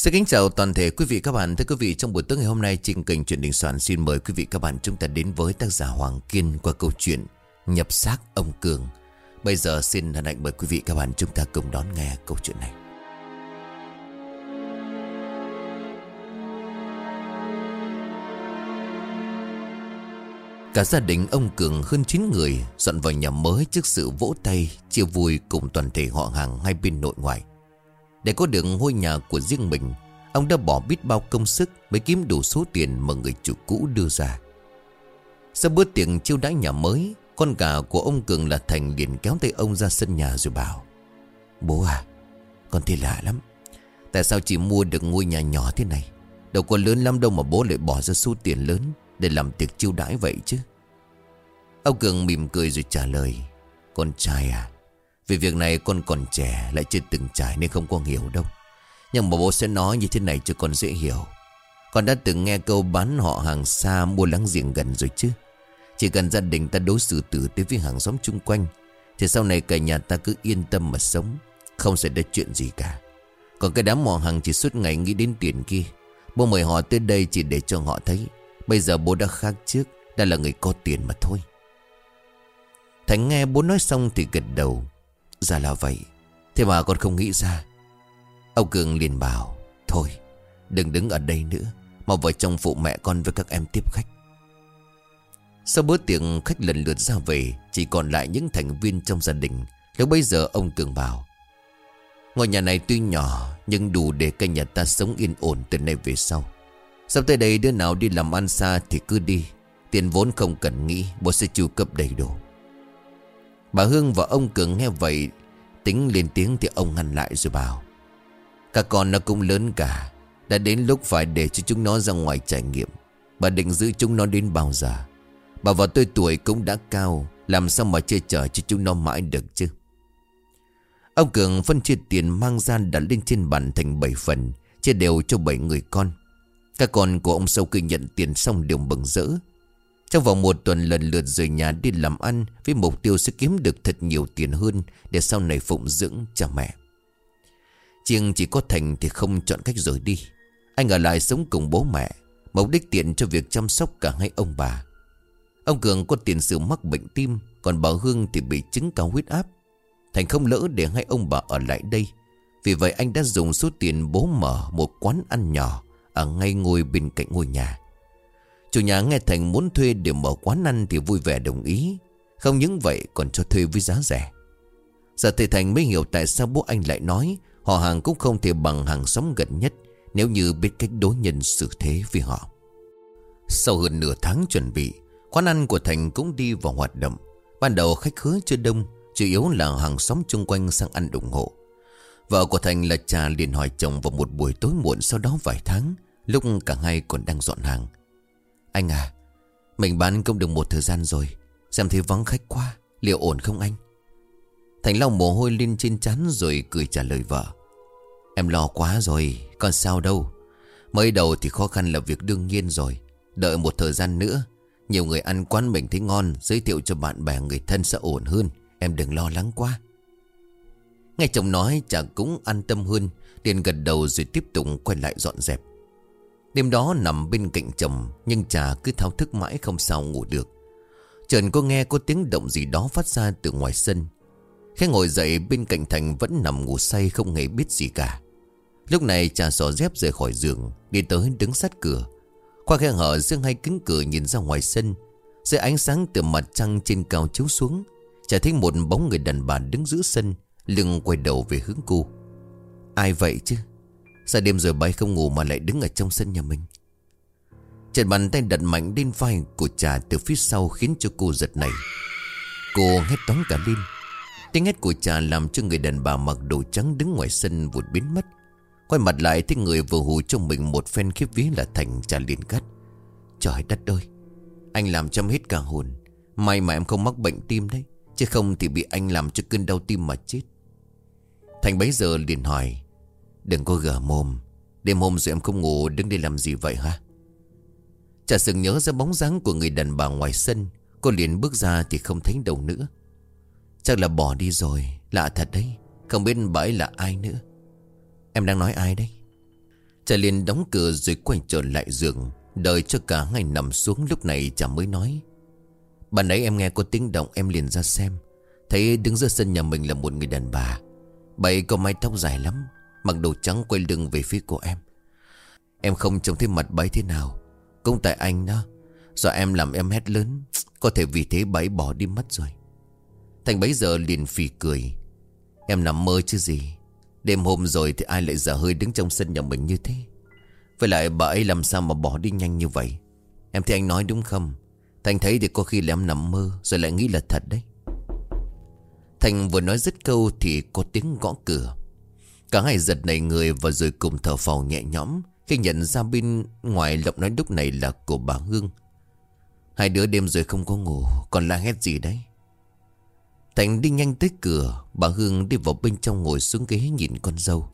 Xin kính chào toàn thể quý vị các bạn. Thưa quý vị, trong buổi tối ngày hôm nay, Trình Kênh Chuyện Đình Soạn xin mời quý vị các bạn chúng ta đến với tác giả Hoàng Kiên qua câu chuyện Nhập xác ông Cường. Bây giờ xin hân hạnh mời quý vị các bạn chúng ta cùng đón nghe câu chuyện này. Cả gia đình ông Cường hơn 9 người dọn vào nhà mới trước sự vỗ tay, chia vui cùng toàn thể họ hàng hai bên nội ngoại. Để có được ngôi nhà của riêng mình, ông đã bỏ biết bao công sức mới kiếm đủ số tiền mà người chủ cũ đưa ra. Sau bữa tiệc chiêu đãi nhà mới, con cả của ông Cường là Thành liền kéo tay ông ra sân nhà rồi bảo Bố à, con thấy lạ lắm. Tại sao chỉ mua được ngôi nhà nhỏ thế này? Đâu có lớn lắm đâu mà bố lại bỏ ra số tiền lớn để làm tiệc chiêu đãi vậy chứ Ông Cường mỉm cười rồi trả lời Con trai à vì việc này con còn trẻ, Lại chưa từng trải nên không có hiểu đâu. Nhưng mà bố sẽ nói như thế này cho con dễ hiểu. Con đã từng nghe câu bán họ hàng xa Mua láng giềng gần rồi chứ. Chỉ cần gia đình ta đối xử tử tế với hàng xóm chung quanh, Thì sau này cả nhà ta cứ yên tâm mà sống, Không xảy ra chuyện gì cả. Còn cái đám họ hàng chỉ suốt ngày nghĩ đến tiền kia. Bố mời họ tới đây chỉ để cho họ thấy. Bây giờ bố đã khác trước, Đã là người có tiền mà thôi. Thành nghe bố nói xong thì gật đầu. Ra là vậy. Thế mà con không nghĩ ra. Ông Cường liền bảo, Thôi, đừng đứng ở đây nữa Mà vợ chồng phụ mẹ con với các em tiếp khách. Sau bữa tiệc, khách lần lượt ra về, Chỉ còn lại những thành viên trong gia đình. Lúc bây giờ, ông Cường bảo, Ngôi nhà này tuy nhỏ, Nhưng đủ để cả nhà ta sống yên ổn từ nay về sau. Sắp tới đây đứa nào đi làm ăn xa thì cứ đi. Tiền vốn không cần nghĩ, Bố sẽ chu cấp đầy đủ. Bà Hương và ông Cường nghe vậy, Tính lên tiếng thì ông ngăn lại rồi bảo, Các con nó cũng lớn cả, Đã đến lúc phải để cho chúng nó ra ngoài trải nghiệm. Bà định giữ chúng nó đến bao giờ? Bà và tôi tuổi cũng đã cao, Làm sao mà chơi chở cho chúng nó mãi được chứ? Ông Cường phân chia tiền mang ra đặt lên trên bàn thành 7 phần, Chia đều cho 7 người con. Các con của ông sau khi nhận tiền xong đều bừng rỡ. Trong vòng một tuần lần lượt rời nhà đi làm ăn, Với mục tiêu sẽ kiếm được thật nhiều tiền hơn Để sau này phụng dưỡng cha mẹ. Chiêng chỉ có Thành thì không chọn cách rời đi. Anh ở lại sống cùng bố mẹ, Mục đích tiện cho việc chăm sóc cả hai ông bà. Ông Cường có tiền sử mắc bệnh tim, Còn bà Hương thì bị chứng cao huyết áp. Thành không lỡ để hai ông bà ở lại đây. Vì vậy anh đã dùng số tiền bố mở một quán ăn nhỏ ở ngay ngôi bên cạnh ngôi nhà. Chủ nhà nghe Thành muốn thuê để mở quán ăn Thì vui vẻ đồng ý. Không những vậy, còn cho thuê với giá rẻ. Giờ thầy Thành mới hiểu tại sao bố anh lại nói Họ hàng cũng không thể bằng hàng xóm gần nhất Nếu như biết cách đối nhân xử thế với họ. Sau hơn nửa tháng chuẩn bị, Quán ăn của Thành cũng đi vào hoạt động. Ban đầu khách khứa chưa đông, Chủ yếu là hàng xóm chung quanh sang ăn ủng hộ. Vợ của Thành là trà liền hỏi chồng vào một buổi tối muộn sau đó vài tháng, Lúc cả hai còn đang dọn hàng. Anh à Mình bán công được một thời gian rồi, Xem thấy vắng khách quá, Liệu ổn không anh? Thành Long mồ hôi lên trên chắn rồi cười trả lời vợ. Em lo quá rồi, Còn sao đâu. Mới đầu thì khó khăn là việc đương nhiên rồi, Đợi một thời gian nữa, Nhiều người ăn quán mình thấy ngon, Giới thiệu cho bạn bè người thân sẽ ổn hơn, Em đừng lo lắng quá. Nghe chồng nói, chàng cũng an tâm hơn, liền gật đầu rồi tiếp tục quay lại dọn dẹp. Đêm đó nằm bên cạnh chồng, Nhưng trà cứ thao thức mãi không sao ngủ được. Trần có nghe có tiếng động gì đó phát ra từ ngoài sân. Khi ngồi dậy, bên cạnh Thành vẫn nằm ngủ say không hề biết gì cả. Lúc này trà xỏ dép rời khỏi giường, Đi tới đứng sát cửa. Qua khe hở dương hai kính cửa nhìn ra ngoài sân, Dưới ánh sáng từ mặt trăng trên cao chiếu xuống trà thấy một bóng người đàn bà đứng giữa sân, Lưng quay đầu về hướng cô. Ai vậy chứ? Sao đêm rồi bay không ngủ mà lại đứng ở trong sân nhà mình? Trần bàn tay đặt mạnh lên vai của trà từ phía sau khiến cho cô giật nảy. Cô hét toán cả lên. Tiếng hét của trà làm cho người đàn bà mặc đồ trắng đứng ngoài sân vụt biến mất. Quay mặt lại thấy người vừa hù cho mình một phen khiếp vía là Thành trà liền cắt Trời đất ơi! Anh làm chăm hết cả hồn. May mà em không mắc bệnh tim đấy. Chứ không thì bị anh làm cho cơn đau tim mà chết. Thành bấy giờ liền hỏi Đừng có gở mồm. Đêm hôm rồi em không ngủ, đứng đây làm gì vậy hả? Chả sừng nhớ ra bóng dáng của người đàn bà ngoài sân. Cô liền bước ra thì không thấy đâu nữa. Chắc là bỏ đi rồi. Lạ thật đấy. Không biết bà ấy là ai nữa. Em đang nói ai đấy? Chả liền đóng cửa rồi quay trở lại giường. Đợi cho cả ngày nằm xuống lúc này chả mới nói. Bạn nãy em nghe có tiếng động, em liền ra xem. Thấy đứng giữa sân nhà mình là một người đàn bà. Bà ấy có mái tóc dài lắm. Mặc đồ trắng quay lưng về phía của em. Em không trông thấy mặt bấy thế nào. Cũng tại anh đó. Do em làm em hét lớn, Có thể vì thế bấy bỏ đi mất rồi. Thành bấy giờ liền phì cười. Em nằm mơ chứ gì? Đêm hôm rồi thì ai lại giả hơi đứng trong sân nhà mình như thế? Với lại bà ấy làm sao mà bỏ đi nhanh như vậy? Em thấy anh nói đúng không? Thành thấy thì có khi là em nằm mơ, Rồi lại nghĩ là thật đấy. Thành vừa nói dứt câu thì có tiếng gõ cửa. Cả hai giật nảy người và rồi cùng thở phào nhẹ nhõm. Khi nhận ra bên ngoài lộng nói lúc này là của bà Hương. Hai đứa đêm rồi không có ngủ, Còn la hét gì đấy? Thành đi nhanh tới cửa, Bà Hương đi vào bên trong ngồi xuống ghế nhìn con dâu.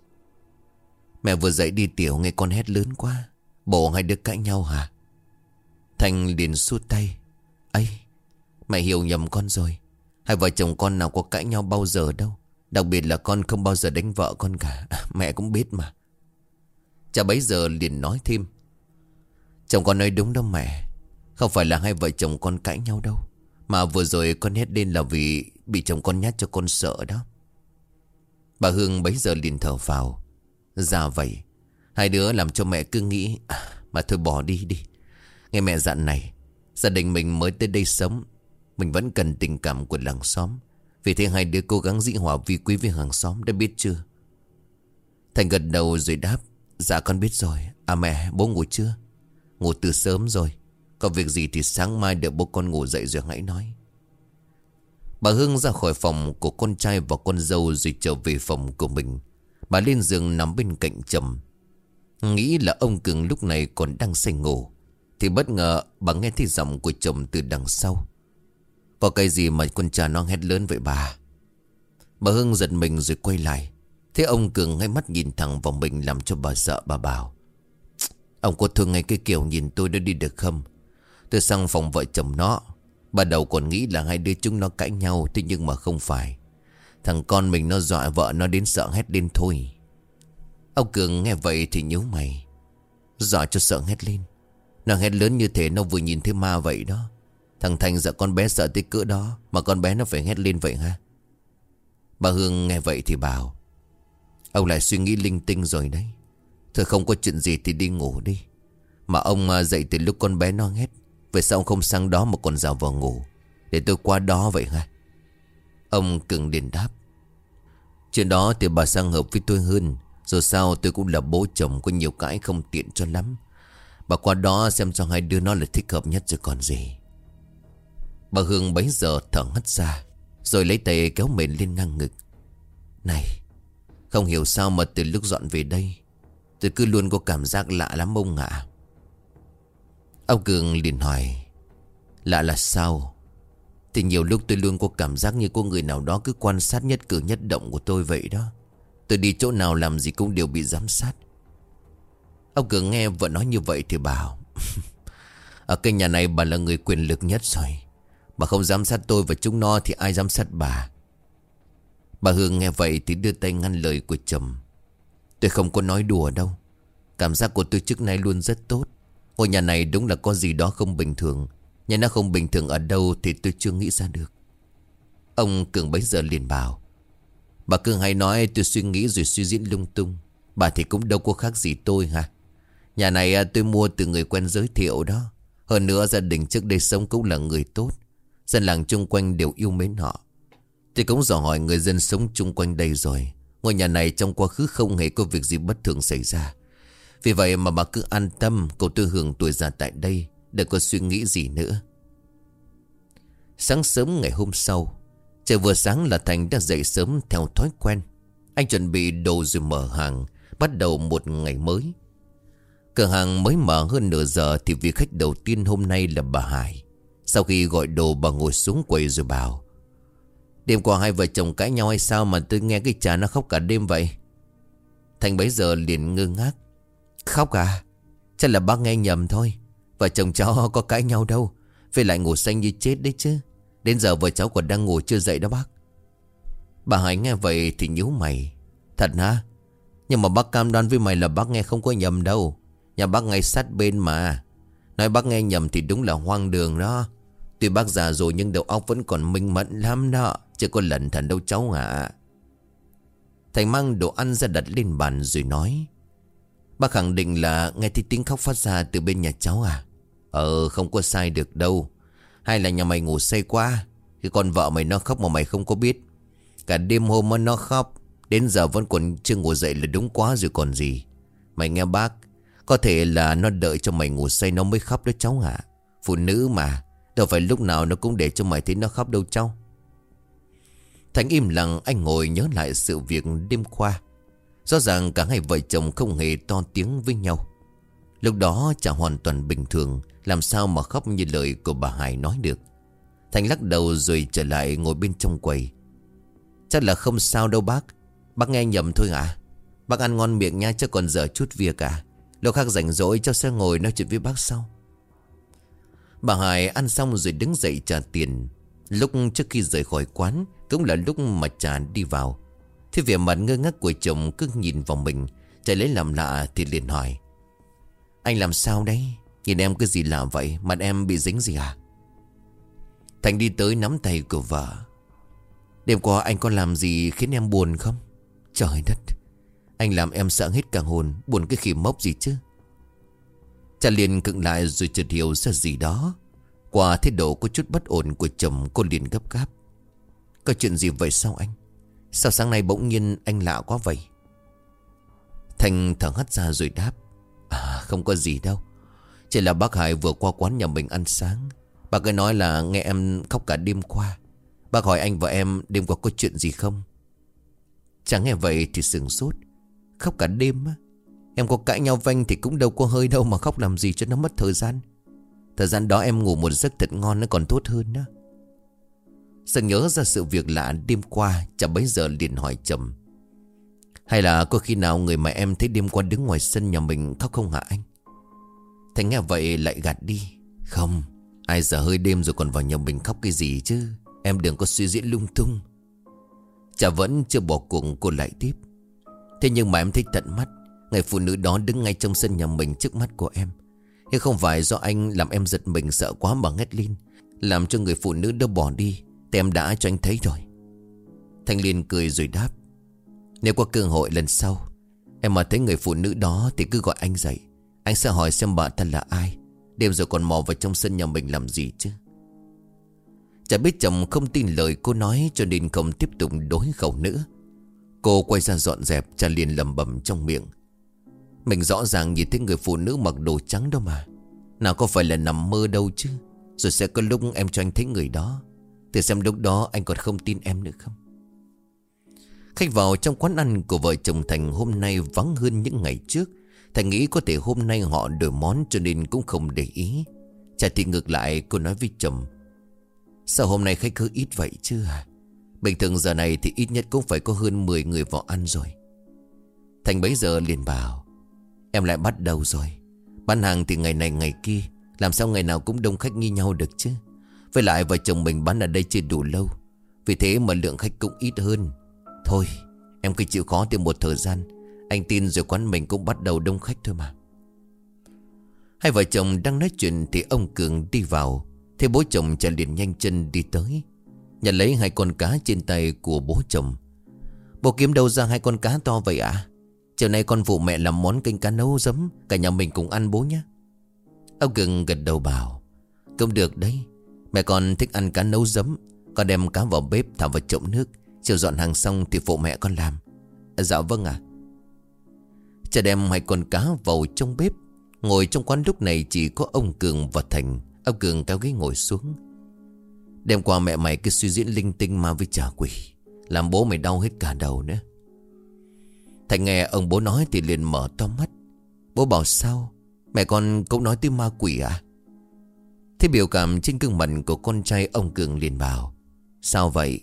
Mẹ vừa dậy đi tiểu, nghe con hét lớn quá. Bộ hai đứa cãi nhau hả? Thành liền xua tay. Ấy Mẹ hiểu nhầm con rồi. Hai vợ chồng con nào có cãi nhau bao giờ đâu. Đặc biệt là con không bao giờ đánh vợ con cả. Mẹ cũng biết mà. Cha bấy giờ liền nói thêm. Chồng con nói đúng đâu mẹ. Không phải là hai vợ chồng con cãi nhau đâu. Mà vừa rồi con hét lên là vì Bị chồng con nhát cho con sợ đó. Bà Hương bấy giờ liền thở vào. Ra dạ vậy. Hai đứa làm cho mẹ cứ nghĩ à, Mà thôi bỏ đi đi. Nghe mẹ dặn này Gia đình mình mới tới đây sống. Mình vẫn cần tình cảm của làng xóm. Vì thế hai đứa cố gắng dĩ hòa vi quý với hàng xóm Đã biết chưa Thành gật đầu rồi đáp Dạ con biết rồi À mẹ, bố ngủ chưa Ngủ từ sớm rồi Có việc gì thì sáng mai đợi bố con ngủ dậy rồi hãy nói Bà Hương ra khỏi phòng của con trai và con dâu rồi trở về phòng của mình. Bà lên giường nằm bên cạnh chồng. Nghĩ là ông Cường lúc này còn đang say ngủ. Thì bất ngờ bà nghe thấy giọng của chồng từ đằng sau. Có cái gì mà con cha non hét lớn vậy bà? Bà Hương giật mình rồi quay lại. Thế ông Cường ngay mắt nhìn thẳng vào mình làm cho bà sợ, bà bảo. Ông có thương ngay cái kiểu nhìn tôi đã đi được không? Tôi sang phòng vợ chồng nó. Ban đầu còn nghĩ là hai đứa chúng nó cãi nhau, Thế nhưng mà không phải Thằng con mình nó dọa vợ nó đến sợ hét lên thôi Ông Cường nghe vậy thì nhíu mày Dọa cho sợ hét lên Nó hét lớn như thế, nó vừa nhìn thấy ma vậy đó Thằng Thành sợ con bé sợ tới cỡ đó, Mà con bé nó phải hét lên vậy ha Bà Hương nghe vậy thì bảo, Ông lại suy nghĩ linh tinh rồi đấy. Thôi không có chuyện gì thì đi ngủ đi. Mà ông à, dậy từ lúc con bé nó hét Vậy sao không sang đó mà còn rào vào ngủ? Để tôi qua đó vậy ha Ông cường điền đáp, Chuyện đó thì bà sang hợp với tôi hơn Rồi sao tôi cũng là bố chồng Có nhiều cái không tiện cho lắm. Bà qua đó xem cho hai đứa nó là thích hợp nhất rồi còn gì. Bà Hương bấy giờ thở hắt ra, Rồi lấy tay kéo mền lên ngang ngực. Này, Không hiểu sao mà từ lúc dọn về đây, Tôi cứ luôn có cảm giác lạ lắm ông ạ. Ông Cường liền hỏi, Lạ là sao? Thì nhiều lúc tôi luôn có cảm giác như có người nào đó cứ quan sát nhất cử nhất động của tôi vậy đó. Tôi đi chỗ nào làm gì cũng đều bị giám sát. Ông Cường nghe vợ nói như vậy thì bảo, Ở cái nhà này bà là người quyền lực nhất rồi. Bà không giám sát tôi và chúng nó thì ai giám sát bà? Bà Hương nghe vậy thì đưa tay ngăn lời của chồng. Tôi không có nói đùa đâu. Cảm giác của tôi trước nay luôn rất tốt. Ngôi nhà này đúng là có gì đó không bình thường. Nhà nó không bình thường ở đâu Thì tôi chưa nghĩ ra được. Ông Cường bấy giờ liền bảo, Bà Cường hay nói tôi suy nghĩ rồi suy diễn lung tung. Bà thì cũng đâu có khác gì tôi ha. Nhà này à, tôi mua từ người quen giới thiệu đó. Hơn nữa gia đình trước đây sống cũng là người tốt. Dân làng chung quanh đều yêu mến họ. Tôi cũng dò hỏi người dân sống chung quanh đây rồi. Ngôi nhà này trong quá khứ không hề có việc gì bất thường xảy ra. Vì vậy mà bà cứ an tâm, Cậu tư hưởng tuổi già tại đây, Đừng có suy nghĩ gì nữa. Sáng sớm ngày hôm sau, Trời vừa sáng là Thành đã dậy sớm theo thói quen. Anh chuẩn bị đồ rồi mở hàng, Bắt đầu một ngày mới. Cửa hàng mới mở hơn nửa giờ Thì vị khách đầu tiên hôm nay là bà Hải. Sau khi gọi đồ bà ngồi xuống quầy rồi bảo, Đêm qua hai vợ chồng cãi nhau hay sao Mà tôi nghe cái cha nó khóc cả đêm vậy? Thành bấy giờ liền ngơ ngác, Khóc à? Chắc là bác nghe nhầm thôi. Vợ chồng cháu có cãi nhau đâu. Phải lại ngủ xanh như chết đấy chứ. Đến giờ vợ cháu còn đang ngủ chưa dậy đó bác. Bà Hải nghe vậy thì nhíu mày, Thật hả? Nhưng mà bác cam đoan với mày là bác nghe không có nhầm đâu. Nhà bác ngay sát bên mà. Nói bác nghe nhầm thì đúng là hoang đường đó. Tuy bác già rồi nhưng đầu óc vẫn còn minh mẫn lắm đó. Chưa có lẩn thần đâu cháu à. Thành mang đồ ăn ra đặt lên bàn rồi nói. Bác khẳng định là nghe thấy tiếng khóc phát ra từ bên nhà cháu à? Ờ không có sai được đâu. Hay là nhà mày ngủ say quá. Cái con vợ mày nó khóc mà mày không có biết. Cả đêm hôm nó khóc, Đến giờ vẫn còn chưa ngủ dậy là đúng quá rồi còn gì. Mày nghe bác, Có thể là nó đợi cho mày ngủ say nó mới khóc đó cháu hả Phụ nữ mà. Đâu phải lúc nào nó cũng để cho mày thấy nó khóc đâu, cháu. Thành im lặng, anh ngồi nhớ lại sự việc đêm qua. Rõ ràng cả hai vợ chồng không hề to tiếng với nhau. Lúc đó chả hoàn toàn bình thường, Làm sao mà khóc như lời của bà Hải nói được. Thành lắc đầu rồi trở lại ngồi bên trong quầy. Chắc là không sao đâu, bác. Bác nghe nhầm thôi à Bác ăn ngon miệng nha, chứ còn giờ chút việc à. Lúc khác rảnh rỗi cho sẽ ngồi nói chuyện với bác sau. Bà Hải ăn xong rồi đứng dậy trả tiền. Lúc trước khi rời khỏi quán, Cũng là lúc mà trà đi vào. Thế vẻ mặt ngơ ngác của chồng cứ nhìn vào mình, Chạy lấy làm lạ thì liền hỏi. Anh làm sao đấy? Nhìn em cái gì lạ vậy? Mặt em bị dính gì à? Thành đi tới nắm tay của vợ. Đêm qua anh có làm gì khiến em buồn không? Trời đất! Anh làm em sợ hết cả hồn, Buồn cái khỉ mốc gì chứ? Cha liền cựng lại rồi chợt hiểu ra gì đó. Qua thái độ có chút bất ổn của chồng, cô liền gấp gáp. Có chuyện gì vậy sao anh? Sao sáng nay bỗng nhiên anh lạ quá vậy? Thành thở hắt ra rồi đáp. À không có gì đâu. Chỉ là bác Hải vừa qua quán nhà mình ăn sáng. Bác ấy nói là nghe em khóc cả đêm qua. Bác hỏi anh và em đêm qua có chuyện gì không? Chẳng nghe vậy thì sừng sốt. Khóc cả đêm á? Em có cãi nhau vanh thì cũng đâu có hơi đâu mà khóc làm gì cho nó mất thời gian. Thời gian đó em ngủ một giấc thật ngon nó còn tốt hơn đó Sợ nhớ ra sự việc lạ đêm qua, Chả bấy giờ liền hỏi chầm Hay là có khi nào người mà em thấy đêm qua đứng ngoài sân nhà mình khóc không hả anh? Thành nghe vậy lại gạt đi. Không, Ai giờ hơi đêm rồi còn vào nhà mình khóc cái gì chứ? Em đừng có suy diễn lung tung. Chả vẫn chưa bỏ cuộc cô lại tiếp. Thế nhưng mà em thấy tận mắt. Người phụ nữ đó đứng ngay trong sân nhà mình trước mắt của em. Nhưng không phải do anh làm em giật mình sợ quá mà ngất lên Làm cho người phụ nữ đó bỏ đi, Thì em đã cho anh thấy rồi. Thanh Liên cười rồi đáp, Nếu có cơ hội lần sau, Em mà thấy người phụ nữ đó thì cứ gọi anh dậy. Anh sẽ hỏi xem bà ta là ai, Đêm rồi còn mò vào trong sân nhà mình làm gì chứ? Chả biết chồng không tin lời cô nói Cho nên không tiếp tục đối khẩu nữa. Cô quay ra dọn dẹp Cha liền lầm bầm trong miệng mình rõ ràng nhìn thấy người phụ nữ mặc đồ trắng đâu mà. Nào có phải là nằm mơ đâu chứ? Rồi sẽ có lúc em cho anh thấy người đó. Thì xem lúc đó anh còn không tin em nữa không? Khách vào trong quán ăn của vợ chồng Thành hôm nay vắng hơn những ngày trước. Thành nghĩ có thể hôm nay họ đổi món cho nên cũng không để ý. Chả thì ngược lại, cô nói với chồng, Sao hôm nay khách cứ ít vậy chứ à Bình thường giờ này thì ít nhất cũng phải có hơn 10 người vào ăn rồi. Thành bấy giờ liền bảo Em lại bắt đầu rồi. Bán hàng thì ngày này ngày kia, Làm sao ngày nào cũng đông khách như nhau được chứ? Với lại vợ chồng mình bán ở đây chưa đủ lâu, Vì thế mà lượng khách cũng ít hơn. Thôi, em cứ chịu khó thêm một thời gian. Anh tin rồi quán mình cũng bắt đầu đông khách thôi mà. Hai vợ chồng đang nói chuyện Thì ông Cường đi vào Thế bố chồng chạy liền nhanh chân đi tới. Nhận lấy hai con cá trên tay của bố chồng. Bố kiếm đâu ra hai con cá to vậy ạ? à? Chiều nay con phụ mẹ làm món canh cá nấu giấm Cả nhà mình cùng ăn bố nhé. Ông Cường gật đầu bảo Cũng được đấy. Mẹ con thích ăn cá nấu giấm. Con đem cá vào bếp thả vào trộm nước. Chiều dọn hàng xong thì phụ mẹ con làm. À, Dạ vâng ạ. À. Cha đem hai con cá vào trong bếp. Ngồi trong quán lúc này chỉ có ông Cường và Thành. Ông Cường kéo ghế ngồi xuống. Đêm qua mẹ mày cứ suy diễn linh tinh ma với trà quỷ Làm bố mày đau hết cả đầu nữa. Thành nghe ông bố nói thì liền mở to mắt. Bố bảo sao? Mẹ con cũng nói tới ma quỷ à? Thế biểu cảm trên gương mặt của con trai ông Cường liền bảo, Sao vậy?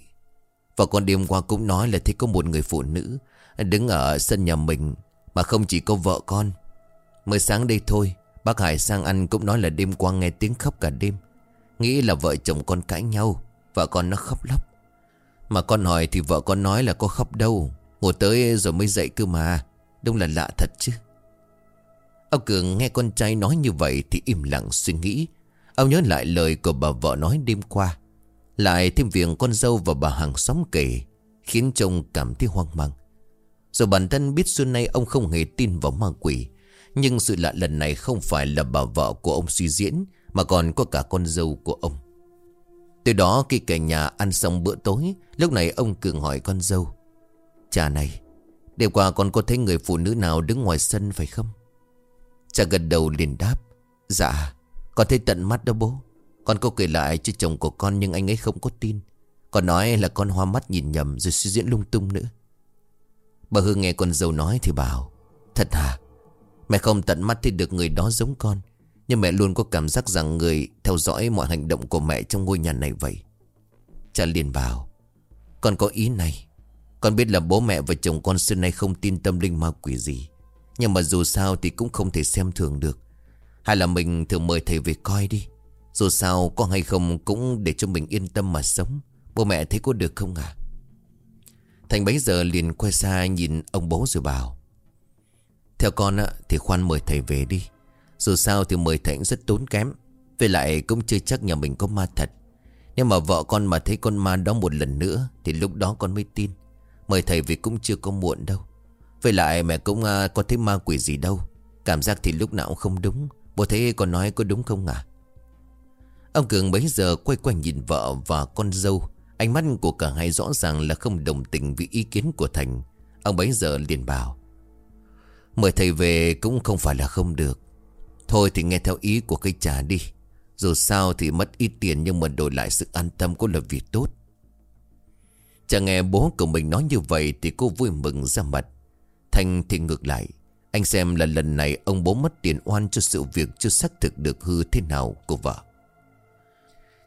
Và con đêm qua cũng nói là thấy có một người phụ nữ Đứng ở sân nhà mình Mà không chỉ có vợ con. Mới sáng đây thôi, Bác Hải sang ăn cũng nói là đêm qua nghe tiếng khóc cả đêm. Nghĩ là vợ chồng con cãi nhau, Vợ con nó khóc lóc. Mà con hỏi thì vợ con nói là có khóc đâu. Ngủ tới rồi mới dậy cơ mà. Đông là lạ thật chứ. Ông Cường nghe con trai nói như vậy Thì im lặng suy nghĩ. Ông nhớ lại lời của bà vợ nói đêm qua. Lại thêm việc con dâu và bà hàng xóm kể, Khiến chồng cảm thấy hoang mang. Dù bản thân biết xưa nay ông không hề tin vào ma quỷ, Nhưng sự lạ lần này không phải là bà vợ của ông suy diễn, Mà còn có cả con dâu của ông. Từ đó khi cả nhà ăn xong bữa tối, Lúc này ông Cường hỏi con dâu Cha này, Đêm qua con có thấy người phụ nữ nào đứng ngoài sân phải không? Cha gật đầu liền đáp Dạ Con thấy tận mắt đó bố. Con có kể lại cho chồng của con nhưng anh ấy không có tin. Con nói là con hoa mắt nhìn nhầm Rồi suy diễn lung tung nữa. Bà Hương nghe con dâu nói thì bảo, Thật hả? Mẹ không tận mắt thấy được người đó giống con, Nhưng mẹ luôn có cảm giác rằng người Theo dõi mọi hành động của mẹ trong ngôi nhà này vậy. Cha liền bảo, Con có ý này. Con biết là bố mẹ và chồng con xưa nay không tin tâm linh ma quỷ gì. Nhưng mà dù sao thì cũng không thể xem thường được. Hay là mình thử mời thầy về coi đi. Dù sao có hay không cũng để cho mình yên tâm mà sống. Bố mẹ thấy có được không à Thành bấy giờ liền quay xa nhìn ông bố rồi bảo Theo con á, thì khoan mời thầy về đi. Dù sao thì mời thầy rất tốn kém. Về lại cũng chưa chắc nhà mình có ma thật. Nếu mà vợ con mà thấy con ma đó một lần nữa Thì lúc đó con mới tin. Mời thầy về cũng chưa có muộn đâu. Về lại mẹ cũng uh, có thấy ma quỷ gì đâu. Cảm giác thì lúc nào cũng không đúng. Bố thấy con nói có đúng không à Ông Cường bấy giờ quay quanh nhìn vợ và con dâu. Ánh mắt của cả hai rõ ràng là không đồng tình với ý kiến của Thành. Ông bấy giờ liền bảo Mời thầy về cũng không phải là không được. Thôi thì nghe theo ý của cây trà đi. Dù sao thì mất ít tiền nhưng mà đổi lại sự an tâm cũng là việc tốt. Chả nghe bố của mình nói như vậy thì cô vui mừng ra mặt. Thành thì ngược lại. Anh xem là lần này ông bố mất tiền oan cho sự việc chưa xác thực được hư thế nào của vợ.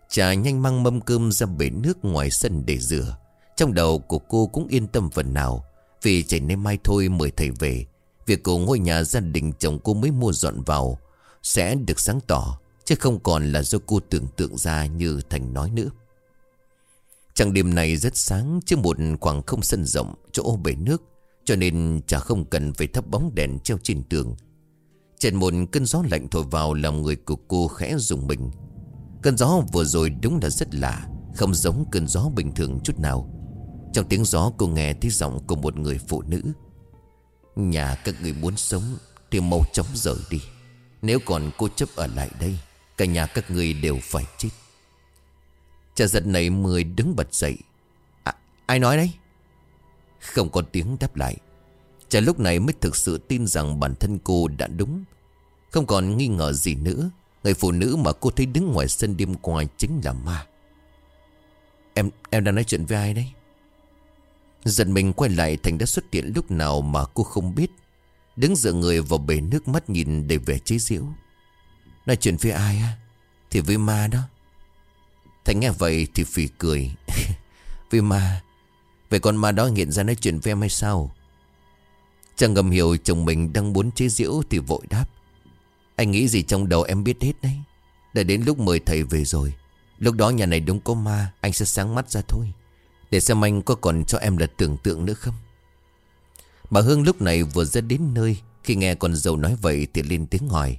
Trà nhanh mang mâm cơm ra bể nước ngoài sân để rửa. Trong đầu của cô cũng yên tâm phần nào. Vì chảy nay mai thôi mời thầy về. Việc của ngôi nhà gia đình chồng cô mới mua dọn vào Sẽ được sáng tỏ, Chứ không còn là do cô tưởng tượng ra như Thành nói nữa. Trăng đêm này rất sáng Trước một khoảng không sân rộng, Chỗ bể nước, Cho nên chả không cần phải thắp bóng đèn treo trên tường. Trần một cơn gió lạnh thổi vào Làm người của cô khẽ rùng mình. Cơn gió vừa rồi đúng là rất lạ, Không giống cơn gió bình thường chút nào. Trong tiếng gió cô nghe thấy giọng của một người phụ nữ. Nhà các người muốn sống Thì mau chóng rời đi, Nếu còn cô chấp ở lại đây, Cả nhà các người đều phải chết. Chả giật nảy mười đứng bật dậy. À, Ai nói đấy? Không có tiếng đáp lại. Chả lúc này mới thực sự tin rằng bản thân cô đã đúng. Không còn nghi ngờ gì nữa Người phụ nữ mà cô thấy đứng ngoài sân đêm qua chính là ma. Em em đang nói chuyện với ai đấy? Giật mình quay lại Thành đã xuất hiện lúc nào mà cô không biết. Đứng dựa người vào bể nước mắt nhìn đầy vẻ chế giễu. Nói chuyện với ai á? Thì với ma đó. Thành nghe vậy thì phì cười. Vì ma Vậy con ma đó nghiện ra nói chuyện với em hay sao? Chàng ngầm hiểu chồng mình đang muốn chế giễu Thì vội đáp. Anh nghĩ gì trong đầu em biết hết đấy. Để đến lúc mời thầy về rồi, Lúc đó nhà này đúng có ma, Anh sẽ sáng mắt ra thôi. Để xem anh có còn cho em là tưởng tượng nữa không? Bà Hương lúc này vừa ra đến nơi, Khi nghe con dâu nói vậy Thì lên tiếng hỏi.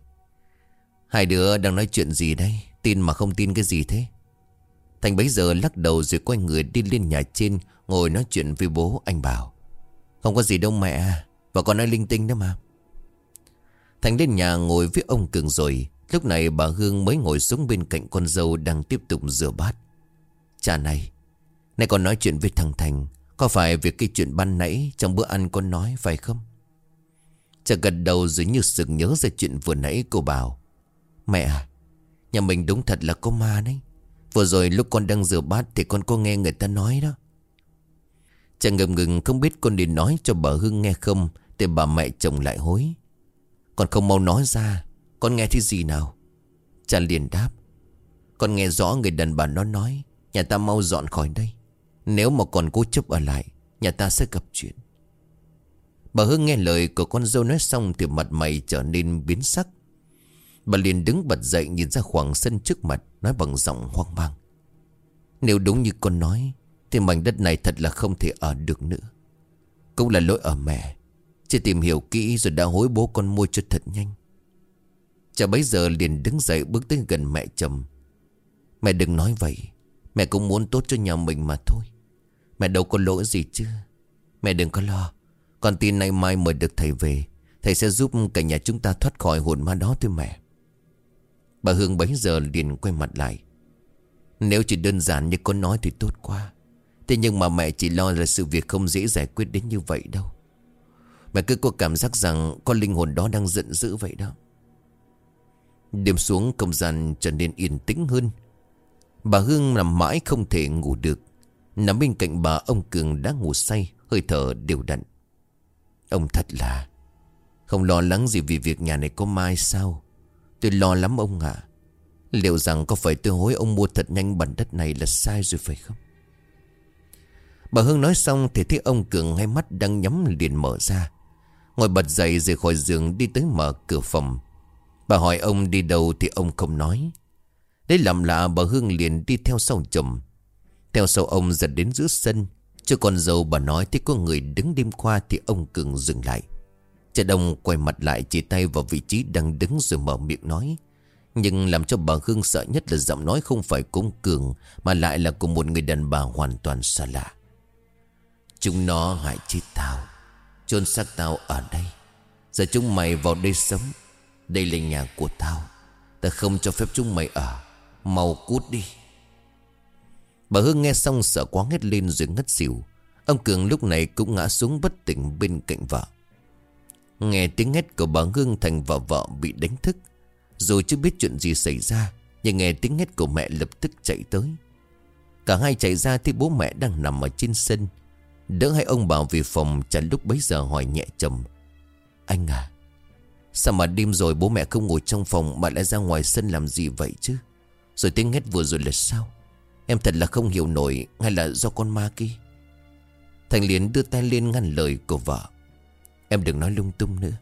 Hai đứa đang nói chuyện gì đây? Tin mà không tin cái gì thế? Thành bấy giờ lắc đầu rồi quay người đi lên nhà trên, Ngồi nói chuyện với bố anh bảo. Không có gì đâu mẹ Và con nói linh tinh đó mà. Thành lên nhà ngồi với ông Cường rồi, Lúc này bà Hương mới ngồi xuống bên cạnh con dâu Đang tiếp tục rửa bát. Cha này Này con nói chuyện với thằng Thành, Có phải việc cái chuyện ban nãy Trong bữa ăn con nói phải không? Cha gật đầu rồi như sực nhớ ra chuyện vừa nãy cô bảo. Mẹ à Nhà mình đúng thật là có ma đấy. Vừa rồi lúc con đang rửa bát Thì con có nghe người ta nói đó. Chàng ngập ngừng không biết con đi nói cho bà Hưng nghe không Thì bà mẹ chồng lại hối. Con không mau nói ra, Con nghe thấy gì nào? Chàng liền đáp, Con nghe rõ người đàn bà nó nói, Nhà ta mau dọn khỏi đây. Nếu mà còn cố chấp ở lại, Nhà ta sẽ gặp chuyện. Bà Hưng nghe lời của con dâu nói xong Thì mặt mày trở nên biến sắc. Bà liền đứng bật dậy nhìn ra khoảng sân trước mặt, Nói bằng giọng hoang mang. Nếu đúng như con nói, Thì mảnh đất này thật là không thể ở được nữa. Cũng là lỗi ở mẹ, chỉ tìm hiểu kỹ rồi đã hối bố con mua cho thật nhanh. Cha bấy giờ liền đứng dậy bước tới gần mẹ chồng. Mẹ đừng nói vậy, Mẹ cũng muốn tốt cho nhà mình mà thôi. Mẹ đâu có lỗi gì chứ. Mẹ đừng có lo, Con tin nay mai mời được thầy về, Thầy sẽ giúp cả nhà chúng ta thoát khỏi hồn ma đó thôi mẹ. Bà Hương bấy giờ liền quay mặt lại. Nếu chỉ đơn giản như con nói thì tốt quá. Thế nhưng mà mẹ chỉ lo là sự việc không dễ giải quyết đến như vậy đâu. Mẹ cứ có cảm giác rằng con linh hồn đó đang giận dữ vậy đó. Đêm xuống không gian trở nên yên tĩnh hơn. Bà Hương nằm mãi không thể ngủ được. Nằm bên cạnh bà, ông Cường đã ngủ say, Hơi thở đều đặn. Ông thật là Không lo lắng gì vì việc nhà này có mai sao? Tôi lo lắm ông ạ. Liệu rằng có phải tôi hối ông mua thật nhanh bản đất này là sai rồi phải không? Bà Hương nói xong thì thấy ông Cường hai mắt đang nhắm liền mở ra. Ngồi bật dậy rời khỏi giường đi tới mở cửa phòng. Bà hỏi ông đi đâu thì ông không nói. Đấy làm lạ bà Hương liền đi theo sau chồng. Theo sau ông giật đến giữa sân. Chưa còn dâu bà nói thấy có người đứng đêm qua thì ông Cường dừng lại. Trẻ đồng quay mặt lại chỉ tay vào vị trí đang đứng rồi mở miệng nói. Nhưng làm cho bà Hương sợ nhất là giọng nói không phải cung Cường, Mà lại là của một người đàn bà hoàn toàn xa lạ. Chúng nó hại chết tao, chôn xác tao ở đây. Giờ chúng mày vào đây sống. Đây là nhà của tao. Ta không cho phép chúng mày ở. Mau cút đi. Bà Hương nghe xong sợ quá hét lên rồi ngất xỉu. Ông Cường lúc này cũng ngã xuống bất tỉnh bên cạnh vợ. Nghe tiếng hét của bà Hương thành và vợ bị đánh thức. Dù chưa biết chuyện gì xảy ra, Nhưng nghe tiếng hét của mẹ lập tức chạy tới. Cả hai chạy ra thì bố mẹ đang nằm ở trên sân. Đỡ hai ông bảo về phòng Chả lúc bấy giờ hỏi nhẹ chồng. Anh à Sao mà đêm rồi bố mẹ không ngồi trong phòng Mà lại ra ngoài sân làm gì vậy chứ? Rồi tiếng hét vừa rồi là sao? Em thật là không hiểu nổi, Hay là do con ma kia? Thành liền đưa tay lên ngăn lời của vợ. Em đừng nói lung tung nữa.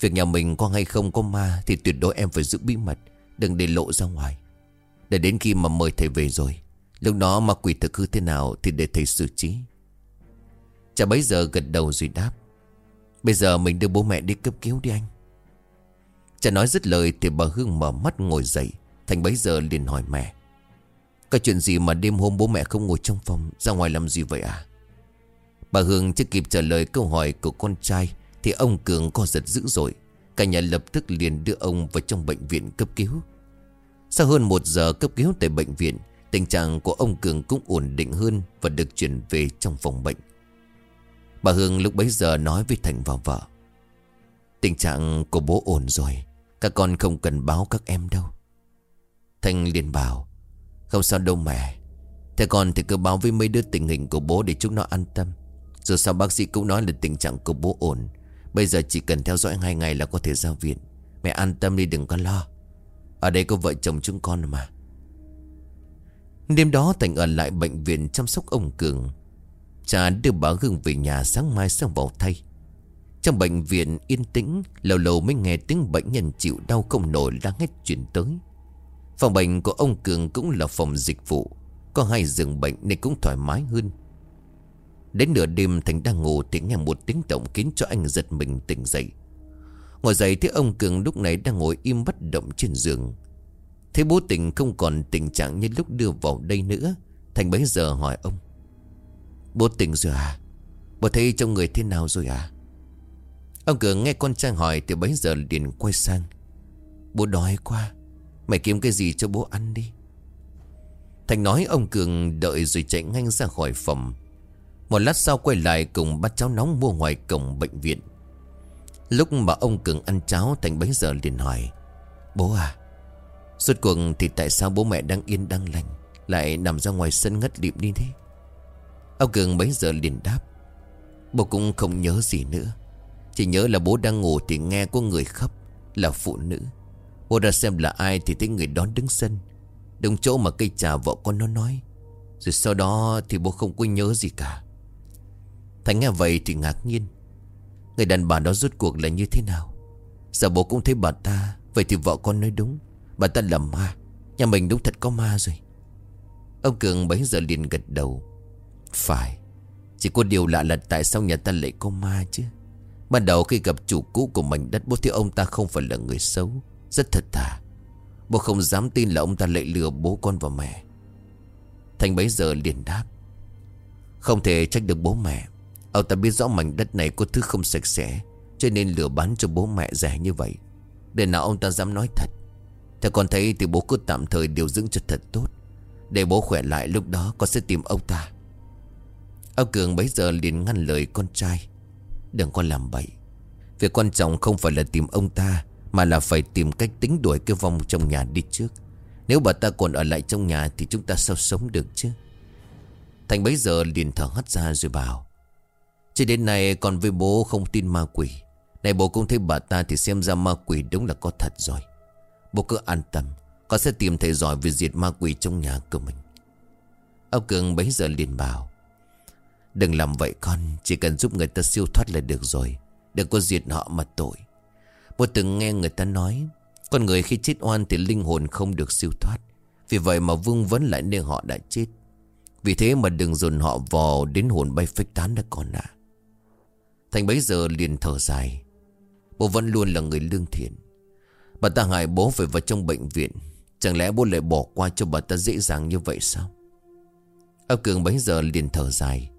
Việc nhà mình có hay không có ma Thì tuyệt đối em phải giữ bí mật, Đừng để lộ ra ngoài. Để đến khi mà mời thầy về rồi, Lúc đó mà quỷ thực hư thế nào Thì để thầy xử trí. Chả bấy giờ gật đầu rồi đáp, Bây giờ mình đưa bố mẹ đi cấp cứu đi anh. Chả nói dứt lời Thì bà Hương mở mắt ngồi dậy, Thành bấy giờ liền hỏi mẹ, Có chuyện gì mà đêm hôm bố mẹ không ngồi trong phòng, Ra ngoài làm gì vậy à? Bà Hương chưa kịp trả lời câu hỏi của con trai, Thì ông Cường co giật dữ dội. Cả nhà lập tức liền đưa ông vào trong bệnh viện cấp cứu. Sau hơn một giờ cấp cứu tại bệnh viện, Tình trạng của ông Cường cũng ổn định hơn Và được chuyển về trong phòng bệnh. Bà Hương lúc bấy giờ nói với Thành và vợ, Tình trạng của bố ổn rồi, Các con không cần báo các em đâu. Thành liền bảo, Không sao đâu mẹ, Thế con thì cứ báo với mấy đứa tình hình của bố Để chúng nó an tâm. Dù sao bác sĩ cũng nói là tình trạng của bố ổn. Bây giờ chỉ cần theo dõi hai ngày là có thể ra viện. Mẹ an tâm đi, đừng có lo. Ở đây có vợ chồng chúng con mà. Đêm đó Thành ở lại bệnh viện chăm sóc ông Cường. Cha đưa bà Hương về nhà sáng mai sang vào thay. Trong bệnh viện yên tĩnh, Lâu lâu mới nghe tiếng bệnh nhân chịu đau không nổi đang hết chuyển tới. Phòng bệnh của ông Cường cũng là phòng dịch vụ. Có hai giường bệnh nên cũng thoải mái hơn. Đến nửa đêm Thành đang ngủ thì nghe một tiếng động khiến cho anh giật mình tỉnh dậy. Ngồi dậy thấy ông Cường lúc này đang ngồi im bất động trên giường. Thấy bố tình không còn tình trạng như lúc đưa vào đây nữa, Thành bấy giờ hỏi ông. Bố tỉnh rồi à? Bố thấy trong người thế nào rồi à? Ông Cường nghe con trai hỏi Thì bấy giờ liền quay sang. Bố đói quá, Mày kiếm cái gì cho bố ăn đi? Thành nói ông Cường đợi rồi chạy nhanh ra khỏi phòng. Một lát sau quay lại cùng bắt cháo nóng mua ngoài cổng bệnh viện. Lúc mà ông Cường ăn cháo, Thành bấy giờ liền hỏi, Bố à Suốt cuộc thì tại sao bố mẹ đang yên đang lành, Lại nằm ra ngoài sân ngất lịm đi thế? Ông Cường bấy giờ liền đáp, Bố cũng không nhớ gì nữa. Chỉ nhớ là bố đang ngủ thì nghe có người khóc, Là phụ nữ. Bố ra xem là ai thì thấy người đón đứng sân Đúng chỗ mà cây trà vợ con nó nói. Rồi sau đó thì bố không có nhớ gì cả. Thành nghe vậy thì ngạc nhiên. Người đàn bà đó rốt cuộc là như thế nào? Giờ bố cũng thấy bà ta, Vậy thì vợ con nói đúng. Bà ta là ma, Nhà mình đúng thật có ma rồi. Ông Cường bấy giờ liền gật đầu. Phải, Chỉ có điều lạ là tại sao nhà ta lại có ma chứ? Ban đầu khi gặp chủ cũ của mảnh đất, Bố thấy ông ta không phải là người xấu. Rất thật thà. Bố không dám tin là ông ta lại lừa bố con và mẹ. Thành bấy giờ liền đáp. Không thể trách được bố mẹ. Ông ta biết rõ mảnh đất này có thứ không sạch sẽ, Cho nên lừa bán cho bố mẹ rẻ như vậy. Để nào ông ta dám nói thật. Theo con thấy thì bố cứ tạm thời điều dưỡng cho thật tốt. Để bố khỏe lại lúc đó con sẽ tìm ông ta. Ông Cường bấy giờ liền ngăn lời con trai. Đừng có làm bậy. Việc quan trọng không phải là tìm ông ta, Mà là phải tìm cách tính đuổi cái vong trong nhà đi trước. Nếu bà ta còn ở lại trong nhà Thì chúng ta sao sống được chứ? Thành bấy giờ liền thở hắt ra rồi bảo cho đến nay còn với bố không tin ma quỷ. Này bố cũng thấy bà ta thì xem ra ma quỷ đúng là có thật rồi. Bố cứ an tâm, Con sẽ tìm thầy giỏi về diệt ma quỷ trong nhà của mình. Ông Cường bấy giờ liền bảo, Đừng làm vậy con, Chỉ cần giúp người ta siêu thoát là được rồi. Đừng có diệt họ mà tội. Bố từng nghe người ta nói, Con người khi chết oan thì linh hồn không được siêu thoát. Vì vậy mà vương vấn lại nơi họ đã chết. Vì thế mà đừng dồn họ vào Đến hồn bay phách tán đã con ạ. Thành bấy giờ liền thở dài. Bố vẫn luôn là người lương thiện. Bà ta hại bố phải vào trong bệnh viện. Chẳng lẽ bố lại bỏ qua cho bà ta dễ dàng như vậy sao? Ông Cường bấy giờ liền thở dài.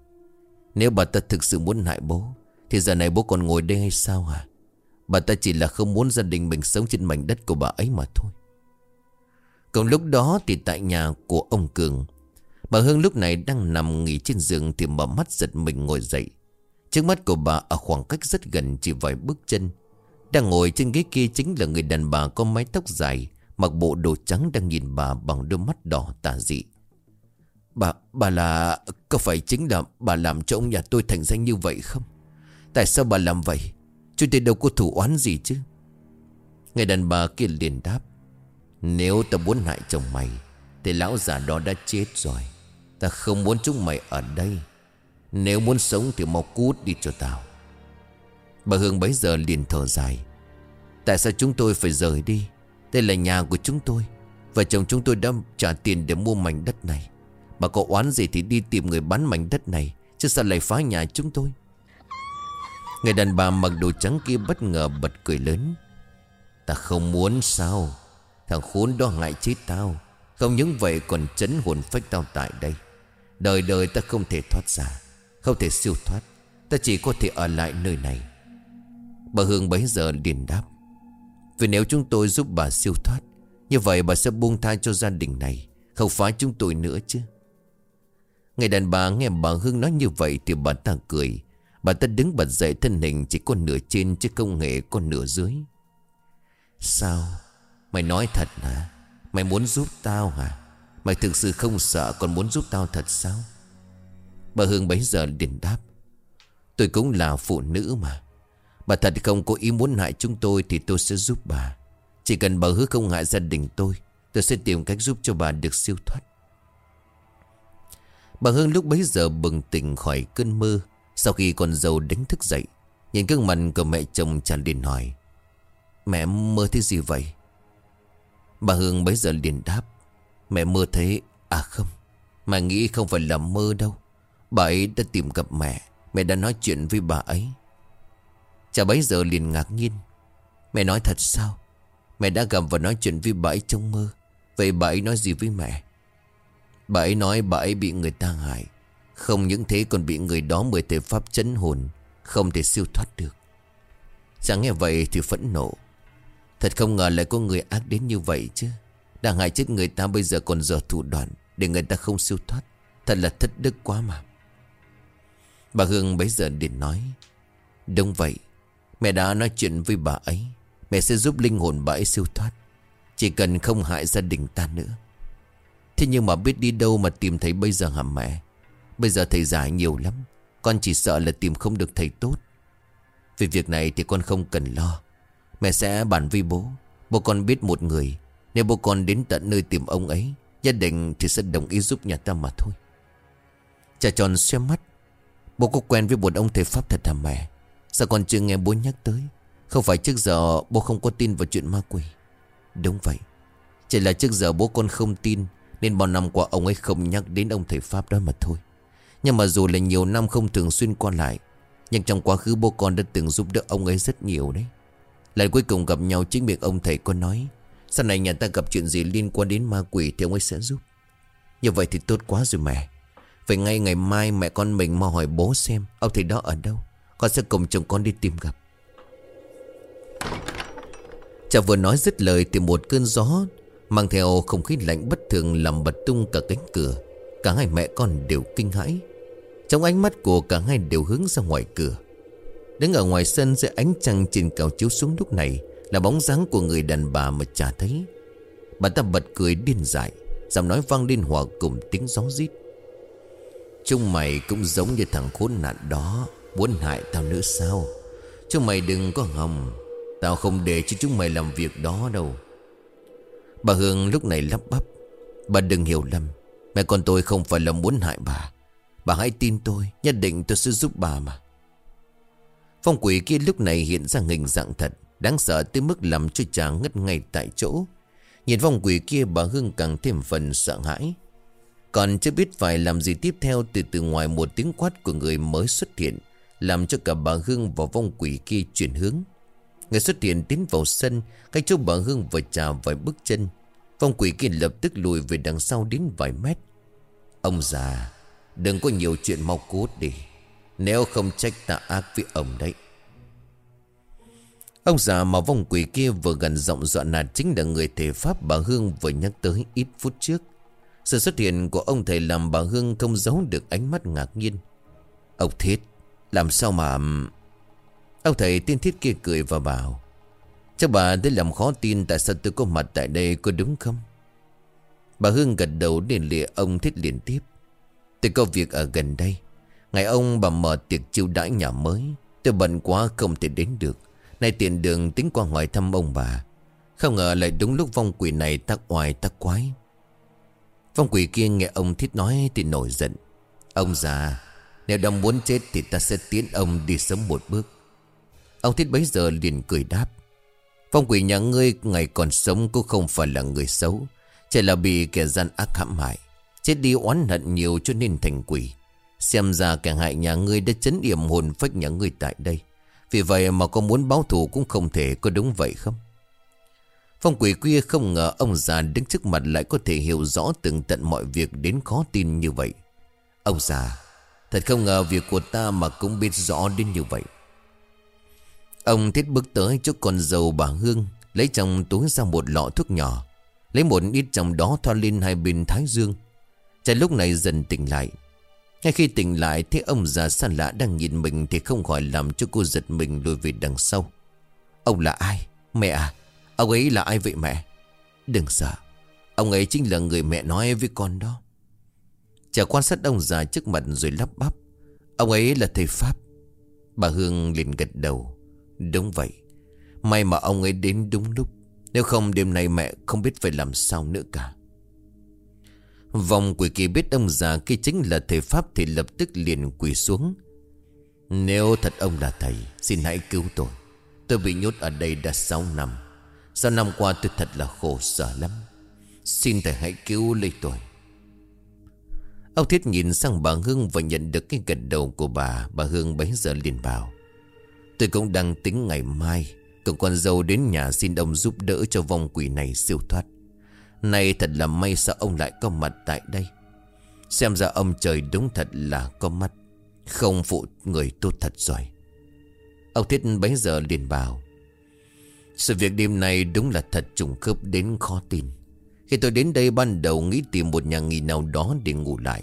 Nếu bà ta thực sự muốn hại bố, Thì giờ này bố còn ngồi đây hay sao hả? Bà ta chỉ là không muốn gia đình mình sống trên mảnh đất của bà ấy mà thôi. Còn lúc đó thì tại nhà của ông Cường, Bà Hương lúc này đang nằm nghỉ trên giường Thì mở mắt giật mình ngồi dậy. Trước mắt của bà ở khoảng cách rất gần Chỉ vài bước chân Đang ngồi trên ghế kia chính là người đàn bà có mái tóc dài Mặc bộ đồ trắng đang nhìn bà bằng đôi mắt đỏ tà dị Bà, bà là, có phải chính là bà làm cho ông nhà tôi thành danh như vậy không? Tại sao bà làm vậy? Chúng tôi đâu có thủ oán gì chứ? Người đàn bà kia liền đáp. Nếu ta muốn hại chồng mày, thì lão già đó đã chết rồi. Ta không muốn chúng mày ở đây. Nếu muốn sống thì mau cút đi cho tao. Bà Hương bấy giờ liền thở dài. Tại sao chúng tôi phải rời đi? Đây là nhà của chúng tôi. Và chồng chúng tôi đã trả tiền để mua mảnh đất này. Bà có oán gì thì đi tìm người bán mảnh đất này, Chứ sao lại phá nhà chúng tôi Người đàn bà mặc đồ trắng kia bất ngờ bật cười lớn Ta không muốn sao Thằng khốn đó ngại chết tao Không những vậy còn chấn hồn phách tao tại đây Đời đời ta không thể thoát ra không thể siêu thoát. Ta chỉ có thể ở lại nơi này. Bà Hương bấy giờ liền đáp. Vì nếu chúng tôi giúp bà siêu thoát, Như vậy bà sẽ buông tha cho gia đình này, Không phá chúng tôi nữa chứ. Người đàn bà nghe bà Hương nói như vậy Thì bà ta cười. Bà ta đứng bật dậy thân hình chỉ có nửa trên Chứ không hề có nửa dưới. Sao? Mày nói thật hả? Mày muốn giúp tao hả? Mày thực sự không sợ còn muốn giúp tao thật sao? Bà Hương bấy giờ liền đáp, Tôi cũng là phụ nữ mà. Bà thật không có ý muốn hại chúng tôi Thì tôi sẽ giúp bà. Chỉ cần bà hứa không hại gia đình tôi Tôi sẽ tìm cách giúp cho bà được siêu thoát. Bà Hương lúc bấy giờ bừng tỉnh khỏi cơn mơ. Sau khi con dâu đánh thức dậy, Nhìn gương mặt của mẹ chồng tràn liền hỏi, Mẹ mơ thấy gì vậy? Bà Hương bấy giờ liền đáp, Mẹ mơ thấy À không, Mẹ nghĩ không phải là mơ đâu. Bà ấy đã tìm gặp mẹ. Mẹ đã nói chuyện với bà ấy. Chả bấy giờ liền ngạc nhiên. Mẹ nói thật sao? Mẹ đã gặp và nói chuyện với bà ấy trong mơ. Vậy bà ấy nói gì với mẹ? Bà ấy nói bà ấy bị người ta hại. Không những thế còn bị người đó mười thể pháp chấn hồn. Không thể siêu thoát được. Chẳng nghe vậy thì phẫn nộ. Thật không ngờ lại có người ác đến như vậy chứ. Đang hại chết người ta bây giờ còn giờ thủ đoạn Để người ta không siêu thoát. Thật là thất đức quá mà. Bà Hương bấy giờ liền nói, Đúng vậy, Mẹ đã nói chuyện với bà ấy. Mẹ sẽ giúp linh hồn bà ấy siêu thoát. Chỉ cần không hại gia đình ta nữa. Thế nhưng mà biết đi đâu mà tìm thấy bây giờ hả mẹ? Bây giờ thầy giả nhiều lắm, Con chỉ sợ là tìm không được thầy tốt. Vì việc này thì con không cần lo. Mẹ sẽ bàn với bố. Bố con biết một người, Nếu bố con đến tận nơi tìm ông ấy Gia đình thì sẽ đồng ý giúp nhà ta mà thôi. Cha tròn xoe mắt Bố có quen với một ông thầy Pháp thật hả mẹ? Sao con chưa nghe bố nhắc tới? Không phải trước giờ bố không có tin vào chuyện ma quỷ. Đúng vậy. Chỉ là trước giờ bố con không tin, nên bao năm qua ông ấy không nhắc đến ông thầy Pháp đó mà thôi. Nhưng mà dù là nhiều năm không thường xuyên qua lại, Nhưng trong quá khứ bố con đã từng giúp đỡ ông ấy rất nhiều đấy. Lần cuối cùng gặp nhau chính miệng ông thầy có nói, Sau này nhà ta gặp chuyện gì liên quan đến ma quỷ Thì ông ấy sẽ giúp. Như vậy thì tốt quá rồi mẹ về ngay ngày mai mẹ con mình mà hỏi bố xem Ông thầy đó ở đâu. Con sẽ cùng chồng con đi tìm gặp. Cha vừa nói dứt lời thì một cơn gió Mang theo không khí lạnh bất thường làm bật tung cả cánh cửa. Cả hai mẹ con đều kinh hãi. Trong ánh mắt của cả hai đều hướng ra ngoài cửa. Đứng ở ngoài sân dưới ánh trăng trên cao chiếu xuống lúc này Là bóng dáng của người đàn bà mà chả thấy. Bà ta bật cười điên dại, Giọng nói vang lên hòa cùng tiếng gió rít. Chúng mày cũng giống như thằng khốn nạn đó, Muốn hại tao nữa sao? Chúng mày đừng có hòng Tao không để cho chúng mày làm việc đó đâu. Bà Hương lúc này lắp bắp, Bà đừng hiểu lầm, Mẹ con tôi không phải là muốn hại bà. Bà hãy tin tôi, Nhất định tôi sẽ giúp bà mà. Phong quỷ kia lúc này hiện ra hình dạng thật, Đáng sợ tới mức làm cho chàng ngất ngay tại chỗ. Nhìn phong quỷ kia, bà Hương càng thêm phần sợ hãi. Còn chưa biết phải làm gì tiếp theo Từ từ ngoài một tiếng quát của người mới xuất hiện, Làm cho cả bà Hương và vong quỷ kia chuyển hướng. Người xuất hiện tiến vào sân, Cách chỗ bà Hương vừa trà vài bước chân. Vong quỷ kia lập tức lùi về đằng sau đến vài mét. Ông già, Đừng có nhiều chuyện mau cút đi Nếu không trách ta ác với ông đấy. Ông già mà vong quỷ kia vừa gần giọng dọa nạt Chính là người thể pháp bà Hương vừa nhắc tới ít phút trước. Sự xuất hiện của ông thầy làm bà Hương không giấu được ánh mắt ngạc nhiên. Ông Thiết Làm sao mà Ông thầy tiên thiết kia cười và bảo, Chắc bà thấy làm khó tin Tại sao tôi có mặt tại đây, có đúng không? Bà Hương gật đầu liền lịa ông thiết liên tiếp, Tôi có việc ở gần đây, Ngày ông bà mở tiệc chiêu đãi nhà mới, Tôi bận quá không thể đến được, Nay tiện đường tính qua hỏi thăm ông bà, Không ngờ lại đúng lúc vong quỷ này tắc oai tắc quái phong quỷ kia nghe ông thiết nói thì nổi giận. Ông già, Nếu đang muốn chết thì ta sẽ tiến ông đi sớm một bước. Ông thiết bấy giờ liền cười đáp. Phong quỷ nhà ngươi ngày còn sống cũng không phải là người xấu, Chỉ là bị kẻ gian ác hãm hại. Chết đi oán hận nhiều cho nên thành quỷ. Xem ra kẻ hại nhà ngươi đã chấn yểm hồn phách nhà ngươi tại đây. Vì vậy mà có muốn báo thù cũng không thể có đúng vậy không? Phong quỷ kia không ngờ ông già đứng trước mặt lại có thể hiểu rõ từng tận mọi việc đến khó tin như vậy. Ông già, Thật không ngờ việc của ta mà cũng biết rõ đến như vậy. Ông thiết bước tới chỗ con dâu bà Hương, Lấy trong túi ra một lọ thuốc nhỏ, Lấy một ít trong đó thoa lên hai bên thái dương. Chàng lúc này dần tỉnh lại. Ngay khi tỉnh lại, Thấy ông già xa lạ đang nhìn mình Thì không khỏi làm cho cô giật mình lùi về đằng sau. Ông là ai? Mẹ à? Ông ấy là ai vậy mẹ? Đừng sợ. Ông ấy chính là người mẹ nói với con đó. Chàng quan sát ông già trước mặt rồi lắp bắp. Ông ấy là thầy Pháp. Bà Hương liền gật đầu. Đúng vậy. May mà ông ấy đến đúng lúc. Nếu không, đêm nay mẹ không biết phải làm sao nữa cả. Vòng quỷ kỳ biết ông già kia chính là thầy Pháp Thì lập tức liền quỳ xuống. Nếu thật ông là thầy, Xin hãy cứu tôi. Tôi bị nhốt ở đây đã 6 năm. Sau năm qua tôi thật là khổ sở lắm. Xin thầy hãy cứu lấy tôi. Ông Thiết nhìn sang bà Hương Và nhận được cái gật đầu của bà. Bà Hương bấy giờ liền bảo, Tôi cũng đang tính ngày mai Cùng con dâu đến nhà xin ông giúp đỡ cho vong quỷ này siêu thoát. Này thật là may sao ông lại có mặt tại đây. Xem ra ông trời đúng thật là có mắt, Không phụ người tốt thật rồi. Ông Thiết bấy giờ liền bảo sự việc đêm nay đúng là thật trùng khớp đến khó tin. Khi tôi đến đây ban đầu nghĩ tìm một nhà nghỉ nào đó để ngủ lại.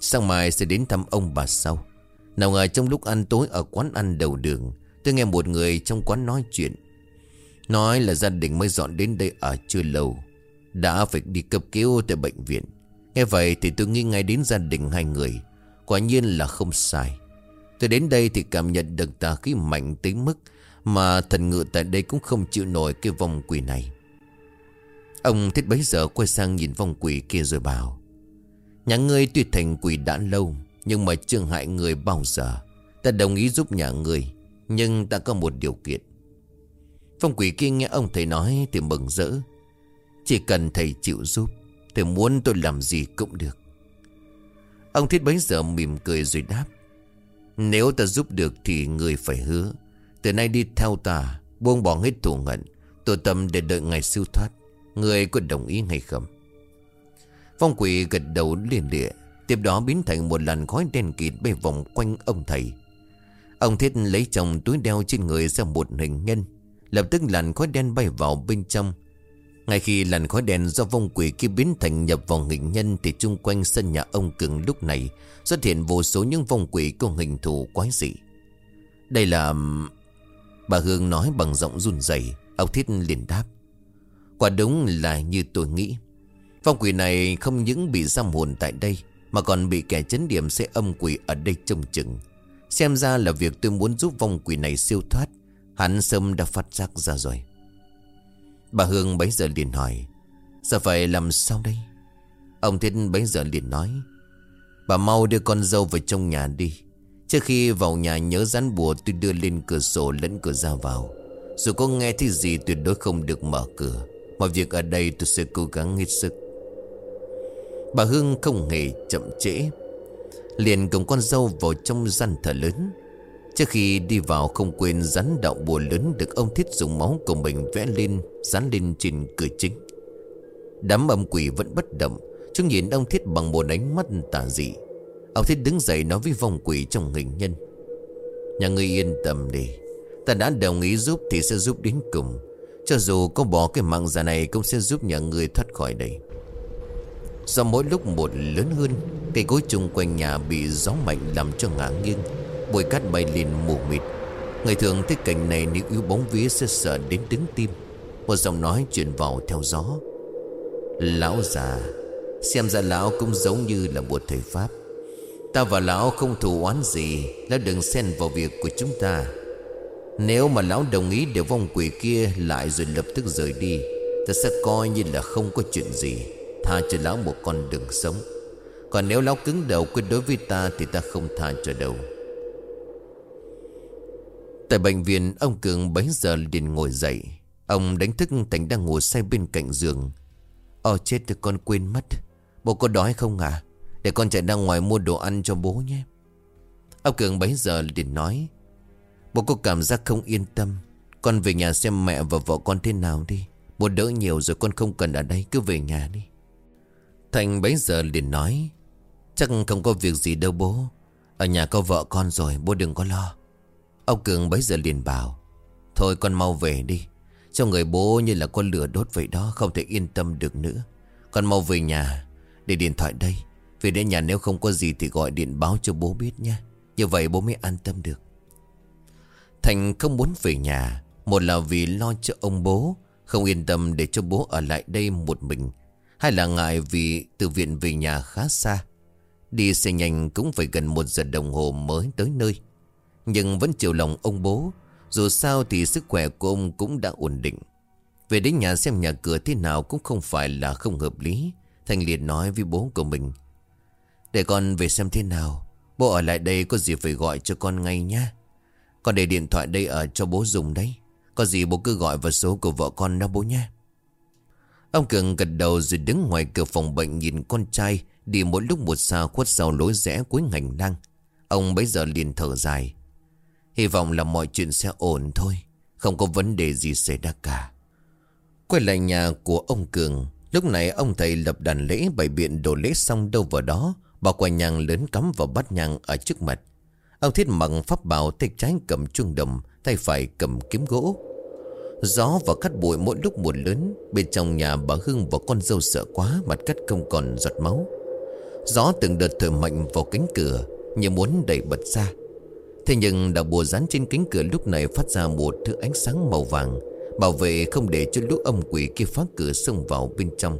Sáng mai sẽ đến thăm ông bà sau. Nào ngờ trong lúc ăn tối ở quán ăn đầu đường, Tôi nghe một người trong quán nói chuyện. Nói là gia đình mới dọn đến đây ở chưa lâu, Đã phải đi cấp cứu tại bệnh viện. Nghe vậy thì tôi nghĩ ngay đến gia đình hai người. Quả nhiên là không sai. Tôi đến đây thì cảm nhận được tà khí mạnh tới mức mà thần ngự tại đây cũng không chịu nổi cái vòng quỷ này. Ông thiết bấy giờ quay sang nhìn vòng quỷ kia rồi bảo, Nhà ngươi tuy thành quỷ đã lâu, nhưng mà chưa hại người bao giờ? Ta đồng ý giúp nhà người Nhưng ta có một điều kiện. Phong quỷ kia nghe ông thầy nói Thì mừng rỡ. Chỉ cần thầy chịu giúp Thầy muốn tôi làm gì cũng được. Ông thiết bấy giờ mỉm cười rồi đáp, Nếu ta giúp được thì người phải hứa. Từ nay đi theo ta, Buông bỏ hết thù ngận Tổ tâm để đợi ngày siêu thoát. Người có đồng ý hay không? Phong quỷ gật đầu liền địa Tiếp đó biến thành một làn khói đen kịt bay vòng quanh ông thầy. Ông Thiết lấy chồng túi đeo trên người ra một hình nhân Lập tức làn khói đen bay vào bên trong. Ngay khi làn khói đen do vong quỷ kia biến thành nhập vào hình nhân Thì chung quanh sân nhà ông Cường lúc này Xuất hiện vô số những vong quỷ có hình thù quái dị. Đây là... Bà Hương nói bằng giọng run rẩy. Ông Thiết liền đáp. Quả đúng là như tôi nghĩ. Vong quỷ này không những bị giam hồn tại đây, Mà còn bị kẻ chấn điểm sẽ âm quỷ ở đây trông chừng. Xem ra là việc tôi muốn giúp vong quỷ này siêu thoát, Hắn sớm đã phát giác ra rồi. Bà Hương bấy giờ liền hỏi Giờ phải làm sao đây? Ông Thiết bấy giờ liền nói, Bà mau đưa con dâu vào trong nhà đi. Trước khi vào nhà nhớ rắn bùa tôi đưa lên cửa sổ lẫn cửa ra vào. Dù có nghe thấy gì tuyệt đối không được mở cửa. Mọi việc ở đây tôi sẽ cố gắng hết sức. Bà Hương không hề chậm trễ. Liền cùng con dâu vào trong gian thờ lớn. Trước khi đi vào không quên rắn đạo bùa lớn Được ông Thiết dùng máu của mình vẽ lên, Dán lên trên cửa chính. Đám âm quỷ vẫn bất động. Chúng nhìn ông Thiết bằng một ánh mắt tà dị. Ông Thiết đứng dậy nói với vong quỷ trong hình nhân. Nhà ngươi yên tâm đi. Ta đã đồng ý giúp thì sẽ giúp đến cùng. Cho dù có bỏ cái mạng già này Cũng sẽ giúp nhà ngươi thoát khỏi đây. Do mỗi lúc một lớn hơn, Cây cối chung quanh nhà bị gió mạnh làm cho ngã nghiêng. Bụi cát bay lên mù mịt. Người thường thấy cảnh này nếu yếu bóng vía sẽ sợ đến đứng tim. Một giọng nói truyền vào theo gió. Lão già, Xem ra lão cũng giống như là một thầy Pháp. Ta và lão không thù oán gì Lão đừng xen vào việc của chúng ta. Nếu mà lão đồng ý để vong quỷ kia lại rồi lập tức rời đi, Ta sẽ coi như là không có chuyện gì. Tha cho lão một con đường sống. Còn nếu lão cứng đầu quyết đối với ta Thì ta không tha cho đâu. Tại bệnh viện, Ông Cường bấy giờ liền ngồi dậy. Ông đánh thức Thành đang ngồi say bên cạnh giường. Ồ chết thì con quên mất. Bố có đói không à để con chạy ra ngoài mua đồ ăn cho bố nhé. Ông Cường bấy giờ liền nói, Bố có cảm giác không yên tâm. Con về nhà xem mẹ và vợ con thế nào đi. Bố đỡ nhiều rồi con không cần ở đây, Cứ về nhà đi. Thành bấy giờ liền nói, Chắc không có việc gì đâu bố. Ở nhà có vợ con rồi, bố đừng có lo. Ông Cường bấy giờ liền bảo, Thôi con mau về đi. Cho người bố như là con lửa đốt vậy đó, Không thể yên tâm được nữa. Con mau về nhà, Để điện thoại đây. Về đến nhà nếu không có gì thì gọi điện báo cho bố biết nhé. Như vậy bố mới an tâm được. Thành không muốn về nhà. Một là vì lo cho ông bố, Không yên tâm để cho bố ở lại đây một mình. Hay là ngại vì từ viện về nhà khá xa. Đi xe nhanh cũng phải gần một giờ đồng hồ mới tới nơi. Nhưng vẫn chiều lòng ông bố. Dù sao thì sức khỏe của ông cũng đã ổn định. Về đến nhà xem nhà cửa thế nào cũng không phải là không hợp lý. Thành liền nói với bố của mình. Để con về xem thế nào Bố ở lại đây có gì phải gọi cho con ngay nhá Con để điện thoại đây ở cho bố dùng đấy Có gì bố cứ gọi vào số của vợ con đó bố nhá Ông Cường gật đầu rồi đứng ngoài cửa phòng bệnh nhìn con trai đi mỗi lúc một xa khuất sau lối rẽ cuối ngành lang. Ông bấy giờ liền thở dài. Hy vọng là mọi chuyện sẽ ổn thôi. Không có vấn đề gì xảy ra cả. Quay lại nhà của ông Cường. Lúc này ông thầy lập đàn lễ bày biện đồ lễ xong đâu vào đó. Bỏ quả nhang lớn cắm vào bát nhang ở trước mặt. Ông thiết mặc pháp bảo tay trái cầm chuông đồng, tay phải cầm kiếm gỗ. Gió và cắt bụi mỗi lúc một lớn Bên trong nhà bà Hưng và con dâu sợ quá Mặt cắt không còn giọt máu Gió từng đợt thổi mạnh vào cánh cửa Như muốn đẩy bật ra Thế nhưng đạo bùa dán trên cánh cửa lúc này Phát ra một thứ ánh sáng màu vàng Bảo vệ không để cho lũ âm quỷ kia phá cửa xông vào bên trong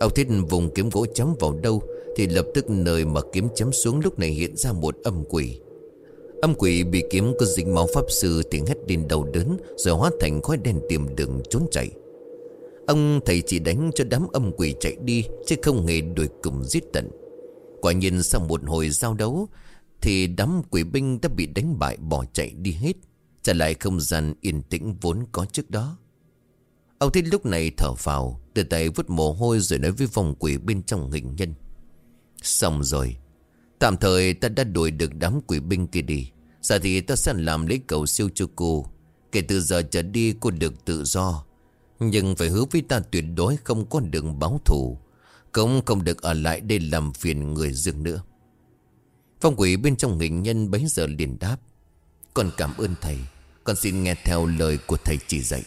Ông thiết vùng kiếm gỗ chấm vào đâu thì lập tức nơi mà kiếm chém xuống lúc này hiện ra một âm quỷ. Âm quỷ bị kiếm có dính máu pháp sư thì hét lên đầu đớn, Rồi hóa thành khói đen tìm đường trốn chạy. Ông thầy chỉ đánh cho đám âm quỷ chạy đi, Chứ không hề đuổi cùng giết tận. Quả nhiên sau một hồi giao đấu, Thì đám quỷ binh đã bị đánh bại, bỏ chạy đi hết. Trả lại không gian yên tĩnh vốn có trước đó. Ông thích lúc này thở vào, Từ tay vứt mồ hôi rồi nói với vòng quỷ bên trong hình nhân. Xong rồi. Tạm thời ta đã đuổi được đám quỷ binh kia đi. Giờ thì ta sẽ làm lấy cầu siêu cho cô. Kể từ giờ trở đi, cô được tự do. Nhưng phải hứa với ta tuyệt đối không có đường báo thù. Cũng không được ở lại đây làm phiền người dương nữa. Phong quỷ bên trong hình nhân bấy giờ liền đáp. Con cảm ơn thầy. Con xin nghe theo lời của thầy chỉ dạy.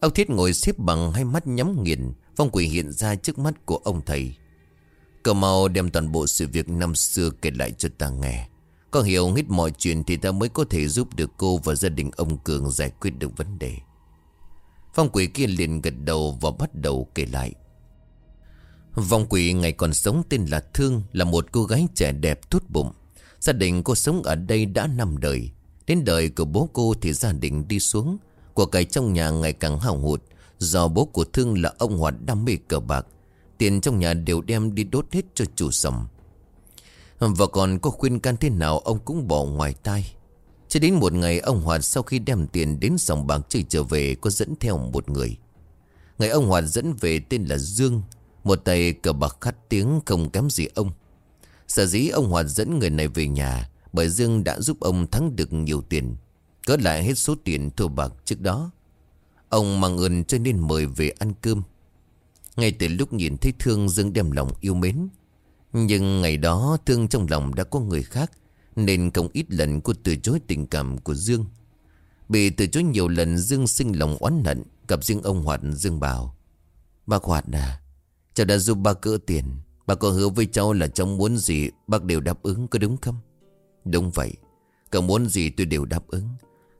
Ông Thiết ngồi xếp bằng hai mắt nhắm nghiền. Phong quỷ hiện ra trước mắt của ông thầy. Cờ mau đem toàn bộ sự việc năm xưa kể lại cho ta nghe. Có hiểu hết mọi chuyện thì ta mới có thể giúp được cô và gia đình ông Cường giải quyết được vấn đề. Phong quỷ kia liền gật đầu và bắt đầu kể lại. Vong quỷ ngày còn sống tên là Thương, Là một cô gái trẻ đẹp tốt bụng. Gia đình cô sống ở đây đã năm đời. Đến đời của bố cô thì gia đình đi xuống. Của cải trong nhà ngày càng hào hụt. Do bố của Thương là ông Hoạt đam mê cờ bạc. Tiền trong nhà đều đem đi đốt hết cho chủ sầm. Và còn có khuyên can thế nào, ông cũng bỏ ngoài tai. Cho đến một ngày, ông Hoạt sau khi đem tiền đến sòng bạc chơi trở về, Có dẫn theo một người. Ngày ông Hoạt dẫn về tên là Dương, Một tay cờ bạc khát tiếng không kém gì ông. Sở dĩ ông Hoạt dẫn người này về nhà, Bởi Dương đã giúp ông thắng được nhiều tiền Cỡ lại hết số tiền thua bạc trước đó. Ông mang ơn cho nên mời về ăn cơm ngay từ lúc nhìn thấy Thương Dương đem lòng yêu mến. Nhưng ngày đó Thương trong lòng đã có người khác, Nên không ít lần cô từ chối tình cảm của Dương. Bị từ chối nhiều lần, Dương sinh lòng oán hận, Gặp riêng ông Hoạt Dương bảo, Bác Hoạt à Cháu đã giúp bác cỡ tiền, Bác có hứa với cháu là cháu muốn gì Bác đều đáp ứng, có đúng không? Đúng vậy, Cậu muốn gì tôi đều đáp ứng.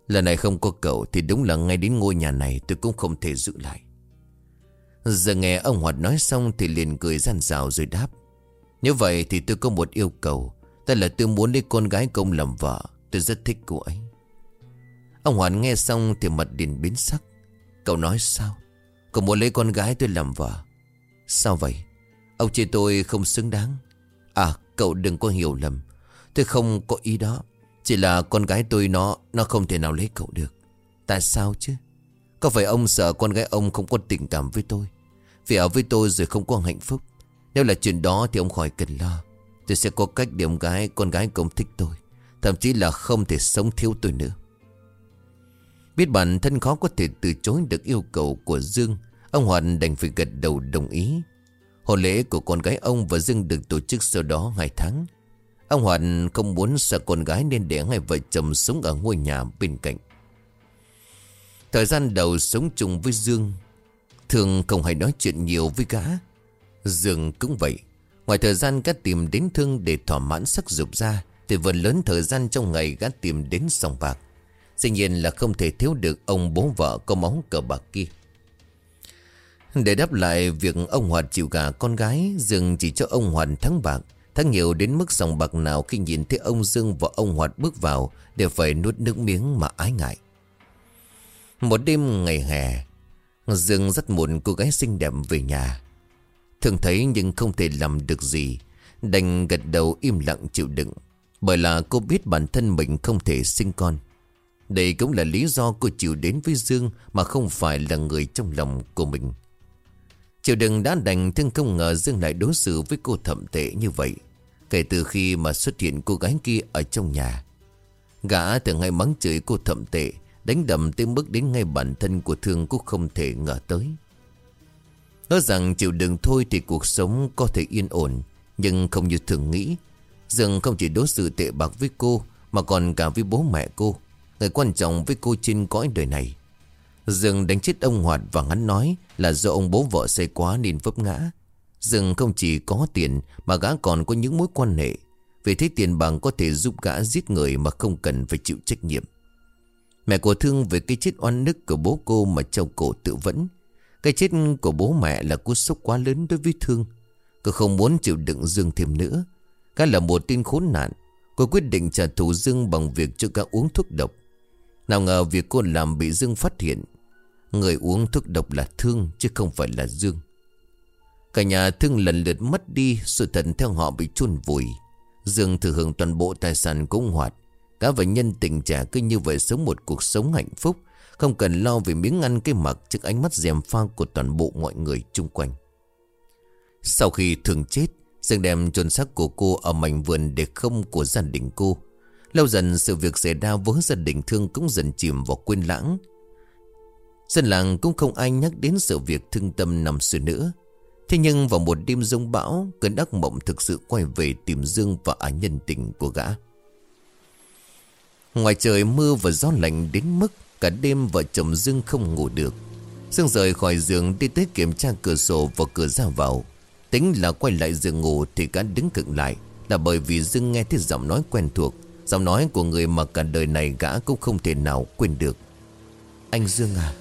Lần này không có cậu Thì đúng là ngay đến ngôi nhà này tôi cũng không thể giữ lại. Giờ nghe ông Hoạt nói xong thì liền cười gian rào rồi đáp. Như vậy thì tôi có một yêu cầu. Tức là tôi muốn lấy con gái công làm vợ. Tôi rất thích cô ấy. Ông Hoạt nghe xong thì mặt điền biến sắc. Cậu nói sao? Cậu muốn lấy con gái tôi làm vợ. Sao vậy? Ông chê tôi không xứng đáng. À cậu đừng có hiểu lầm. Tôi không có ý đó. Chỉ là con gái tôi nó Nó không thể nào lấy cậu được Tại sao chứ Có phải ông sợ con gái ông không có tình cảm với tôi vì ở với tôi rồi không có hạnh phúc. Nếu là chuyện đó thì ông khỏi cần lo. Tôi sẽ có cách để ông gái, Con gái cũng thích tôi. Thậm chí là không thể sống thiếu tôi nữa. Biết bản thân khó có thể từ chối được yêu cầu của Dương, Ông Hoàn đành phải gật đầu đồng ý. Hôn lễ của con gái ông và Dương được tổ chức sau đó hai tháng. Ông Hoàn không muốn sợ con gái nên để hai vợ chồng sống ở ngôi nhà bên cạnh. Thời gian đầu sống chung với Dương Thường không hay nói chuyện nhiều với gã. Dương cũng vậy. Ngoài thời gian gã tìm đến Thương để thỏa mãn sắc dục ra, Thì phần lớn thời gian trong ngày gã tìm đến sòng bạc. Dĩ nhiên là không thể thiếu được ông bố vợ có máu cờ bạc kia. Để đáp lại việc ông Hoạt chịu cả con gái Dương chỉ cho ông Hoạt thắng bạc. Thắng nhiều đến mức sòng bạc nào khi nhìn thấy ông Dương và ông Hoạt bước vào, Đều phải nuốt nước miếng mà ái ngại. Một đêm ngày hè Dương rất muốn cô gái xinh đẹp về nhà. Thường thấy nhưng không thể làm được gì. Đành gật đầu im lặng chịu đựng. Bởi là cô biết bản thân mình không thể sinh con. Đây cũng là lý do cô chịu đến với Dương Mà không phải là người trong lòng của mình. Chịu đựng đã đành thương không ngờ Dương lại đối xử với cô thậm tệ như vậy, Kể từ khi mà xuất hiện cô gái kia ở trong nhà. Gã thường hay mắng chửi cô thậm tệ Đánh đầm tới mức đến ngay bản thân của Thương cũng không thể ngờ tới. Nói rằng chịu đựng thôi thì cuộc sống có thể yên ổn, Nhưng không như thường nghĩ. Dương không chỉ đối xử tệ bạc với cô, Mà còn cả với bố mẹ cô, Người quan trọng với cô trên cõi đời này. Dương đánh chết ông Hoạt và hắn nói Là do ông bố vợ say quá nên vấp ngã. Dương không chỉ có tiền, Mà gã còn có những mối quan hệ. Vì thế tiền bằng có thể giúp gã giết người Mà không cần phải chịu trách nhiệm. Mẹ của Thương về cái chết oan nức của bố cô mà chồng cổ tự vẫn. Cái chết của bố mẹ là cú sốc quá lớn đối với Thương. Cô không muốn chịu đựng Dương thêm nữa. Gã là một tin khốn nạn. Cô quyết định trả thù Dương bằng việc cho gã uống thuốc độc. Nào ngờ việc cô làm bị Dương phát hiện. Người uống thuốc độc là Thương chứ không phải là Dương. Cả nhà Thương lần lượt mất đi, sự thần theo họ bị chôn vùi. Dương thừa hưởng toàn bộ tài sản của Hoạt gã và nhân tình trẻ cứ như vậy sống một cuộc sống hạnh phúc, Không cần lo về miếng ăn cái mặc trước ánh mắt dèm pha của toàn bộ mọi người chung quanh. Sau khi thường chết Dương đem chôn xác của cô ở mảnh vườn để không của gia đình cô. Lâu dần sự việc xảy ra với gia đình thương cũng dần chìm vào quên lãng. Dân làng cũng không ai nhắc đến sự việc thương tâm nằm xưa nữa. Thế nhưng vào một đêm rông bão, Cơn ác mộng thực sự quay về tìm Dương và ả nhân tình của gã. Ngoài trời mưa và gió lạnh đến mức Cả đêm vợ chồng Dương không ngủ được. Dương rời khỏi giường đi tới kiểm tra cửa sổ và cửa ra vào. Tính là quay lại giường ngủ thì cả đứng cựng lại, Là bởi vì Dương nghe thấy giọng nói quen thuộc. Giọng nói của người mà cả đời này gã cũng không thể nào quên được. Anh Dương à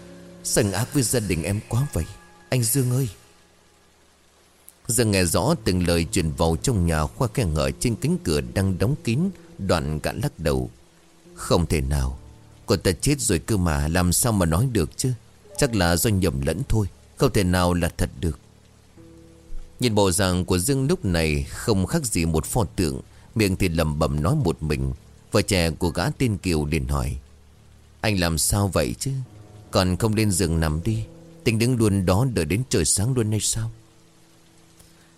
Sành ác với gia đình em quá vậy. Anh Dương ơi. Dương nghe rõ từng lời truyền vào trong nhà khoa khen ngợi trên cánh cửa đang đóng kín, Đoạn gã lắc đầu. Không thể nào. Cô ta chết rồi cơ mà, làm sao mà nói được chứ? Chắc là do nhầm lẫn thôi, Không thể nào là thật được. Nhìn bộ dạng của Dương lúc này Không khác gì một pho tượng, Miệng thì lầm bầm nói một mình. Vợ trẻ của gã tên Kiều liền hỏi, Anh làm sao vậy chứ? Còn không lên giường nằm đi Tình đứng luôn đó đợi đến trời sáng luôn hay sao?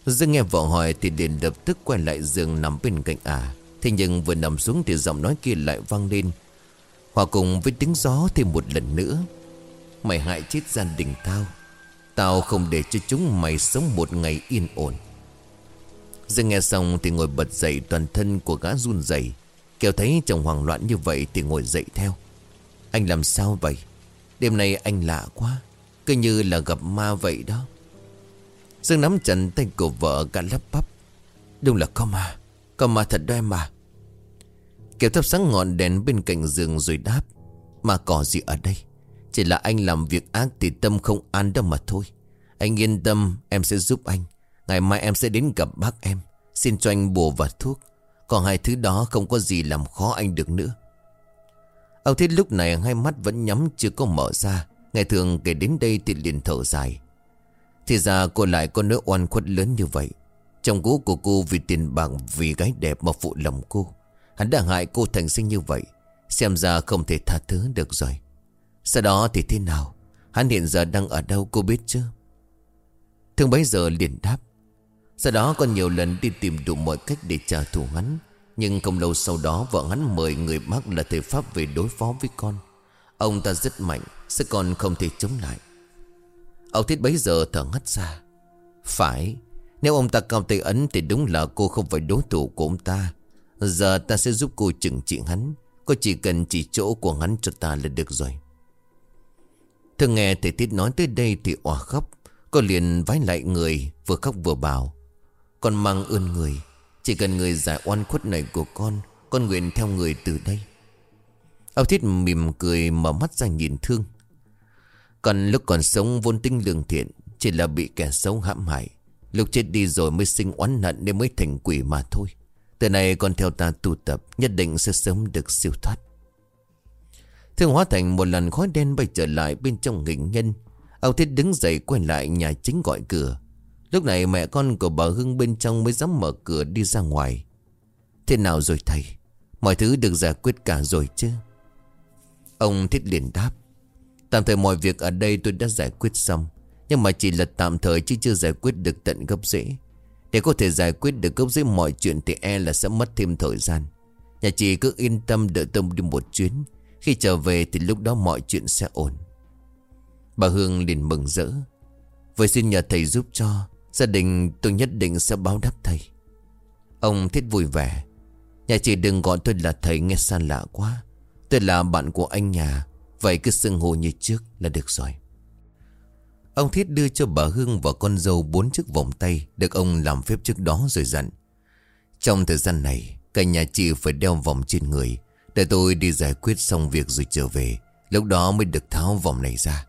Dương nghe vợ hỏi Thì liền lập tức quay lại giường nằm bên cạnh à. Thế nhưng vừa nằm xuống Thì giọng nói kia lại vang lên. Hòa cùng với tiếng gió thêm một lần nữa, Mày hại chết gia đình tao. Tao không để cho chúng mày sống một ngày yên ổn. Dương nghe xong thì ngồi bật dậy, toàn thân của gã run rẩy. Kéo thấy chồng hoảng loạn như vậy thì ngồi dậy theo. Anh làm sao vậy? Đêm nay anh lạ quá, Cứ như là gặp ma vậy đó. Dương nắm chặt tay của vợ gã lắp bắp. Đúng là có ma? Còn mà thật đó em mà. Kiều thắp sáng ngọn đèn bên cạnh giường rồi đáp, Mà có gì ở đây? Chỉ là anh làm việc ác thì tâm không an đâu mà thôi. Anh yên tâm, em sẽ giúp anh. Ngày mai em sẽ đến gặp bác em. Xin cho anh bùa và thuốc. Còn hai thứ đó không có gì làm khó anh được nữa. Ông Thiết lúc này hai mắt vẫn nhắm chưa có mở ra. Ngày thường kể đến đây thì liền thở dài. Thì ra cô lại có nỗi oan khuất lớn như vậy. Trong cũ của cô vì tiền bạc, Vì gái đẹp mà phụ lòng cô. Hắn đã hại cô thành sinh như vậy. Xem ra không thể tha thứ được rồi. Sau đó thì thế nào? Hắn hiện giờ đang ở đâu cô biết chưa Thương bấy giờ liền đáp. Sau đó còn nhiều lần đi tìm đủ mọi cách để trả thù hắn. Nhưng không lâu sau đó, vợ hắn mời người bác là thầy Pháp về đối phó với con. Ông ta rất mạnh Sẽ còn không thể chống lại. Ông thiết bấy giờ thở ngắt ra. Phải nếu ông ta cao tay ấn Thì đúng là cô không phải đối thủ của ông ta. Giờ ta sẽ giúp cô chừng trị hắn. Cô chỉ cần chỉ chỗ của hắn cho ta là được rồi. Thường nghe thầy Thiết nói tới đây thì òa khóc. Cô liền vái lại người, Vừa khóc vừa bảo, Con mang ơn người. Chỉ cần người giải oan khuất này của con Con nguyện theo người từ đây. Ông Thiết mỉm cười mở mắt ra nhìn thương. Còn lúc còn sống vốn tinh lương thiện, Chỉ là bị kẻ xấu hãm hại. Lúc chết đi rồi mới sinh oán hận Nên mới thành quỷ mà thôi. Từ nay còn theo ta tu tập, Nhất định sẽ sớm được siêu thoát. Thương hóa thành một lần khói đen bay trở lại bên trong nghỉnh nhân. Âu Thiết đứng dậy quay lại nhà chính gọi cửa. Lúc này mẹ con của bà Hưng bên trong mới dám mở cửa đi ra ngoài. Thế nào rồi thầy? Mọi thứ được giải quyết cả rồi chứ? Ông Thiết liền đáp. Tạm thời mọi việc ở đây tôi đã giải quyết xong. Nhưng mà chỉ là tạm thời chứ chưa giải quyết được tận gốc rễ. Để có thể giải quyết được gốc rễ mọi chuyện Thì e là sẽ mất thêm thời gian. Nhà chị cứ yên tâm đợi tâm đi một chuyến. Khi trở về thì lúc đó mọi chuyện sẽ ổn. Bà Hương liền mừng rỡ. Với xin nhờ thầy giúp cho. Gia đình tôi nhất định sẽ báo đáp thầy. Ông thiết vui vẻ. Nhà chị đừng gọi tôi là thầy nghe xa lạ quá. Tôi là bạn của anh nhà. Vậy cứ xưng hô như trước là được rồi. Ông Thiết đưa cho bà Hương và con dâu bốn chiếc vòng tay Được ông làm phép trước đó rồi dặn. Trong thời gian này, Cả nhà chị phải đeo vòng trên người, Để tôi đi giải quyết xong việc rồi trở về. Lúc đó mới được tháo vòng này ra.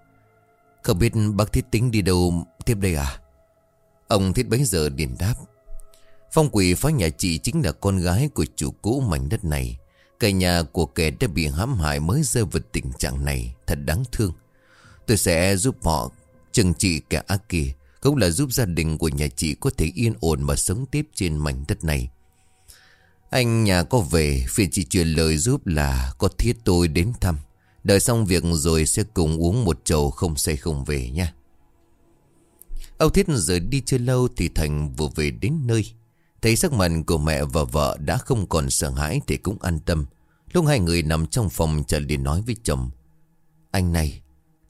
Không biết bác Thiết tính đi đâu tiếp đây à? Ông Thiết bấy giờ điền đáp. Phong quỷ phá nhà chị chính là con gái của chủ cũ mảnh đất này. Cả nhà của kẻ đã bị hãm hại mới rơi vào tình trạng này, Thật đáng thương. Tôi sẽ giúp họ Chừng trị kẻ ác kia Cũng là giúp gia đình của nhà chị có thể yên ổn mà sống tiếp trên mảnh đất này. Anh nhà có về Phiền chị truyền lời giúp là Có thiết tôi đến thăm. Đợi xong việc rồi sẽ cùng uống một chầu không say không về nha Âu Thiết rời đi chưa lâu thì Thành vừa về đến nơi. Thấy sắc mặt của mẹ và vợ đã không còn sợ hãi thì cũng an tâm. Lúc hai người nằm trong phòng trở liền nói với chồng, Anh này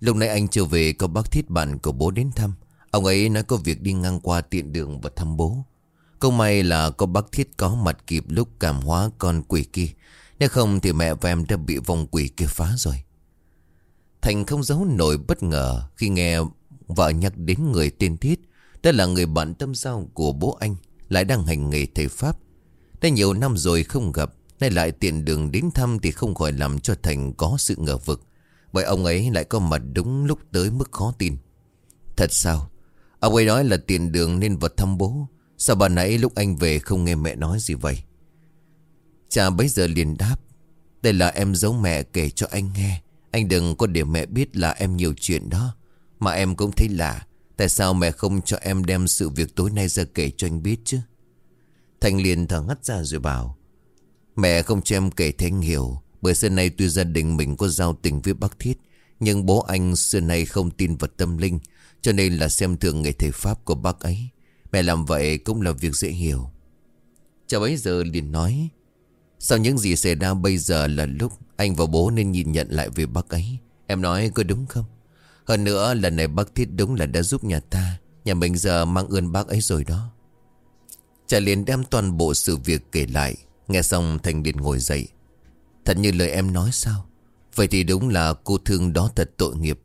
Lúc nãy anh chưa về, có bác thiết bạn của bố đến thăm. Ông ấy nói có việc đi ngang qua tiện đường và thăm bố. Công may là có bác thiết có mặt kịp lúc cảm hóa con quỷ kia. Nếu không thì mẹ và em đã bị vòng quỷ kia phá rồi. Thành không giấu nổi bất ngờ khi nghe vợ nhắc đến người tên Thiết Đó là người bạn tâm giao của bố anh, Lại đang hành nghề thầy Pháp. Đã nhiều năm rồi không gặp, Nay lại tiện đường đến thăm thì không khỏi làm cho Thành có sự ngờ vực. Bởi ông ấy lại có mặt đúng lúc tới mức khó tin. Thật sao? Ông ấy nói là tiền đường nên vật thăm bố. Sao bà nãy lúc anh về không nghe mẹ nói gì vậy? Cha bấy giờ liền đáp, Đây là em giấu mẹ kể cho anh nghe. Anh đừng có để mẹ biết là em nhiều chuyện đó. Mà em cũng thấy lạ, Tại sao mẹ không cho em đem sự việc tối nay ra kể cho anh biết chứ? Thành liền thở ngắt ra rồi bảo, Mẹ không cho em kể thanh hiểu. Bởi xưa nay tuy gia đình mình có giao tình với bác Thiết, Nhưng bố anh xưa nay không tin vật tâm linh, Cho nên là xem thường nghề thầy Pháp của bác ấy. Mẹ làm vậy cũng là việc dễ hiểu. Cháu ấy giờ liền nói Sau những gì xảy ra bây giờ là lúc Anh và bố nên nhìn nhận lại về bác ấy? Em nói có đúng không? Hơn nữa lần này bác Thiết đúng là đã giúp nhà ta, Nhà mình giờ mang ơn bác ấy rồi đó. Cha liền đem toàn bộ sự việc kể lại. Nghe xong, Thành liền ngồi dậy. Thật như lời em nói sao? Vậy thì đúng là cô thương đó thật tội nghiệp.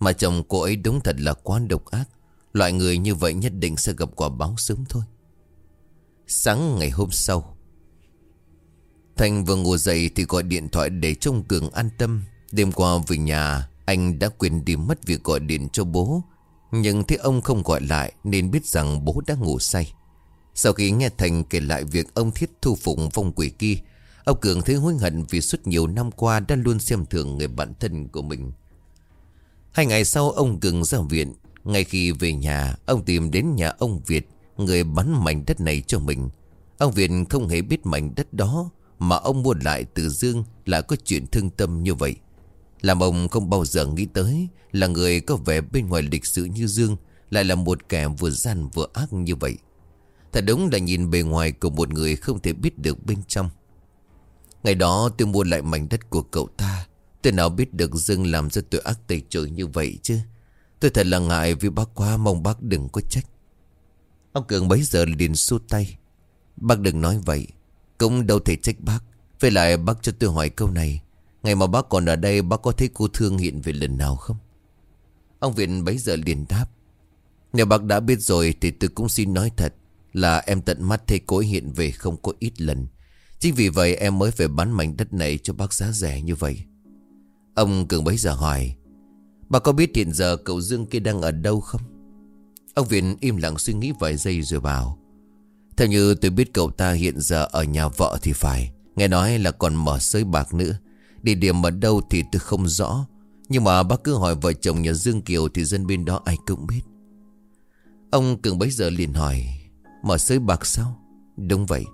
Mà chồng cô ấy đúng thật là quá độc ác. Loại người như vậy nhất định sẽ gặp quả báo sớm thôi. Sáng ngày hôm sau Thành vừa ngủ dậy thì gọi điện thoại để trông Cường an tâm. Đêm qua về nhà, Anh đã quên đi mất việc gọi điện cho bố. Nhưng thấy ông không gọi lại Nên biết rằng bố đã ngủ say. Sau khi nghe Thành kể lại việc ông thiết thu phụng phong quỷ kia Ông Cường thấy hối hận vì suốt nhiều năm qua đã luôn xem thường người bạn thân của mình. Hai ngày sau, ông Cường ra viện. Ngay khi về nhà, Ông tìm đến nhà ông Việt, Người bán mảnh đất này cho mình. Ông Việt không hề biết mảnh đất đó, Mà ông mua lại từ Dương Là có chuyện thương tâm như vậy. Làm ông không bao giờ nghĩ tới Là người có vẻ bên ngoài lịch sử như Dương Lại là một kẻ vừa gian vừa ác như vậy. Thật đúng là nhìn bề ngoài của một người không thể biết được bên trong. Ngày đó tôi mua lại mảnh đất của cậu ta. Tôi nào biết được Dương làm ra tội ác tày trời như vậy chứ? Tôi thật là ngại vì bác quá mong bác đừng có trách. Ông Cường bấy giờ liền xua tay. Bác đừng nói vậy. Cũng đâu thể trách bác. Với lại bác cho tôi hỏi câu này. Ngày mà bác còn ở đây, bác có thấy cô Thương hiện về lần nào không? Ông Viện bấy giờ liền đáp. Nếu bác đã biết rồi thì tôi cũng xin nói thật Là em tận mắt thấy cô hiện về không có ít lần. Chính vì vậy em mới phải bán mảnh đất này cho bác giá rẻ như vậy. Ông Cường bấy giờ hỏi, Bà có biết hiện giờ cậu Dương kia đang ở đâu không? Ông Viện im lặng suy nghĩ vài giây rồi bảo, Theo như tôi biết cậu ta hiện giờ ở nhà vợ thì phải. Nghe nói là còn mở sới bạc nữa. Địa điểm ở đâu thì tôi không rõ. Nhưng mà bác cứ hỏi vợ chồng nhà Dương Kiều Thì dân bên đó ai cũng biết. Ông Cường bấy giờ liền hỏi, Mở sới bạc sao? Đúng vậy.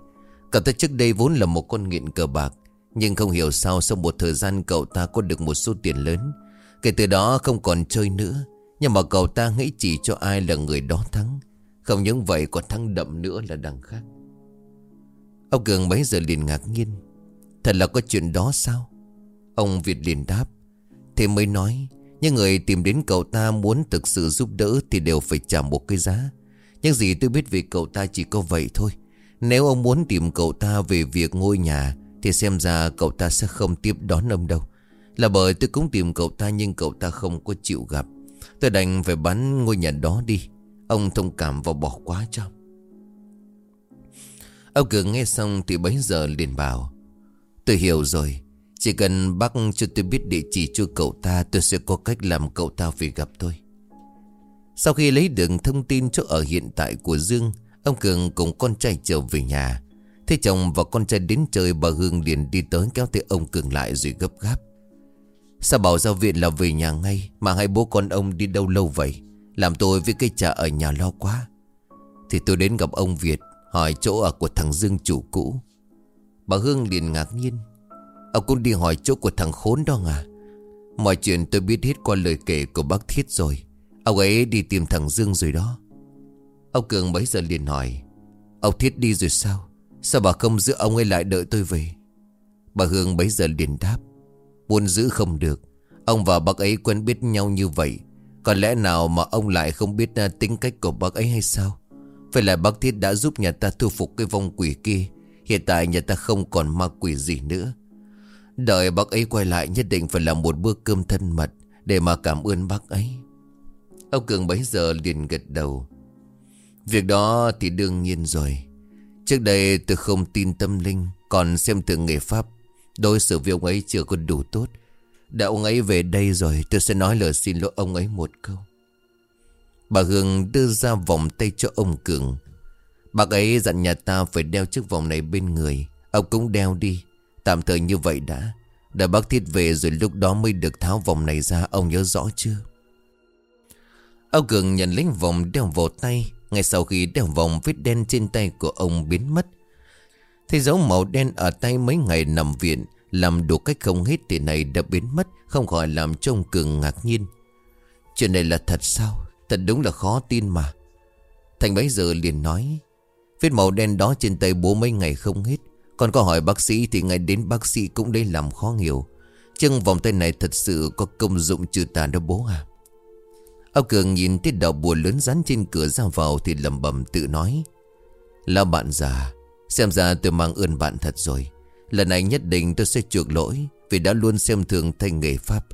Cậu ta trước đây vốn là một con nghiện cờ bạc, Nhưng không hiểu sao sau một thời gian cậu ta có được một số tiền lớn. Kể từ đó không còn chơi nữa, Nhưng mà cậu ta nghĩ chỉ cho ai là người đó thắng. Không những vậy, còn thắng đậm nữa là đằng khác. Ông Cường bấy giờ liền ngạc nhiên. Thật là có chuyện đó sao? Ông Việt liền đáp. Thế mới nói, Những người tìm đến cậu ta muốn thực sự giúp đỡ Thì đều phải trả một cái giá. Nhưng gì tôi biết về cậu ta chỉ có vậy thôi. Nếu ông muốn tìm cậu ta về việc ngôi nhà, Thì xem ra cậu ta sẽ không tiếp đón ông đâu. Là bởi tôi cũng tìm cậu ta nhưng cậu ta không có chịu gặp. Tôi đành phải bán ngôi nhà đó đi. Ông thông cảm và bỏ quá cho. Ông Cường nghe xong thì bấy giờ liền bảo, Tôi hiểu rồi. Chỉ cần bác cho tôi biết địa chỉ cho cậu ta, Tôi sẽ có cách làm cậu ta về gặp tôi. Sau khi lấy được thông tin chỗ ở hiện tại của Dương Ông Cường cùng con trai trở về nhà. Thế chồng và con trai đến chơi, bà Hương liền đi tới kéo tay ông Cường lại rồi gấp gáp. Sao bảo giao viện là về nhà ngay, Mà hai bố con ông đi đâu lâu vậy? Làm tôi với cây trà ở nhà lo quá. Thì tôi đến gặp ông Việt, Hỏi chỗ ở của thằng Dương chủ cũ. Bà Hương liền ngạc nhiên. Ông cũng đi hỏi chỗ của thằng khốn đó à Mọi chuyện tôi biết hết qua lời kể của bác Thiết rồi. Ông ấy đi tìm thằng Dương rồi đó. Ông Cường bấy giờ liền hỏi, Ông Thiết đi rồi sao? Sao bà không giữ ông ấy lại đợi tôi về? Bà Hương bấy giờ liền đáp, Muốn giữ không được. Ông và bác ấy quen biết nhau như vậy, Có lẽ nào mà ông lại không biết à, tính cách của bác ấy hay sao? Phải là bác Thiết đã giúp nhà ta thu phục cái vong quỷ kia, Hiện tại nhà ta không còn ma quỷ gì nữa. Đợi bác ấy quay lại nhất định phải làm một bữa cơm thân mật Để mà cảm ơn bác ấy. Ông Cường bấy giờ liền gật đầu Việc đó thì đương nhiên rồi. Trước đây tôi không tin tâm linh, Còn xem thường nghề pháp. Đối xử với ông ấy chưa có đủ tốt. Đã ông ấy về đây rồi, Tôi sẽ nói lời xin lỗi ông ấy một câu. Bà Hương đưa ra vòng tay cho ông Cường. Bác ấy dặn nhà ta phải đeo chiếc vòng này bên người. Ông cũng đeo đi. Tạm thời như vậy đã. Đợi bác Thiết về rồi lúc đó mới được tháo vòng này ra, Ông nhớ rõ chưa? Ông Cường nhận lấy vòng đeo vào tay. Ngay sau khi đeo vòng vết đen trên tay của ông biến mất Thấy dấu màu đen ở tay mấy ngày nằm viện Làm đủ cách không hết thì này đã biến mất, Không khỏi làm cho ông Cường ngạc nhiên. Chuyện này là thật sao? Thật đúng là khó tin mà. Thành bấy giờ liền nói, Vết màu đen đó trên tay bố mấy ngày không hết. Còn có hỏi bác sĩ thì ngay đến bác sĩ cũng đây làm khó hiểu. Chân vòng tay này thật sự có công dụng trừ tà đó bố à? Ông Cường nhìn thấy đầu bùa lớn rắn trên cửa ra vào Thì lầm bầm tự nói Là bạn già, Xem ra tôi mang ơn bạn thật rồi. Lần này nhất định tôi sẽ chuộc lỗi Vì đã luôn xem thường thanh nghề Pháp.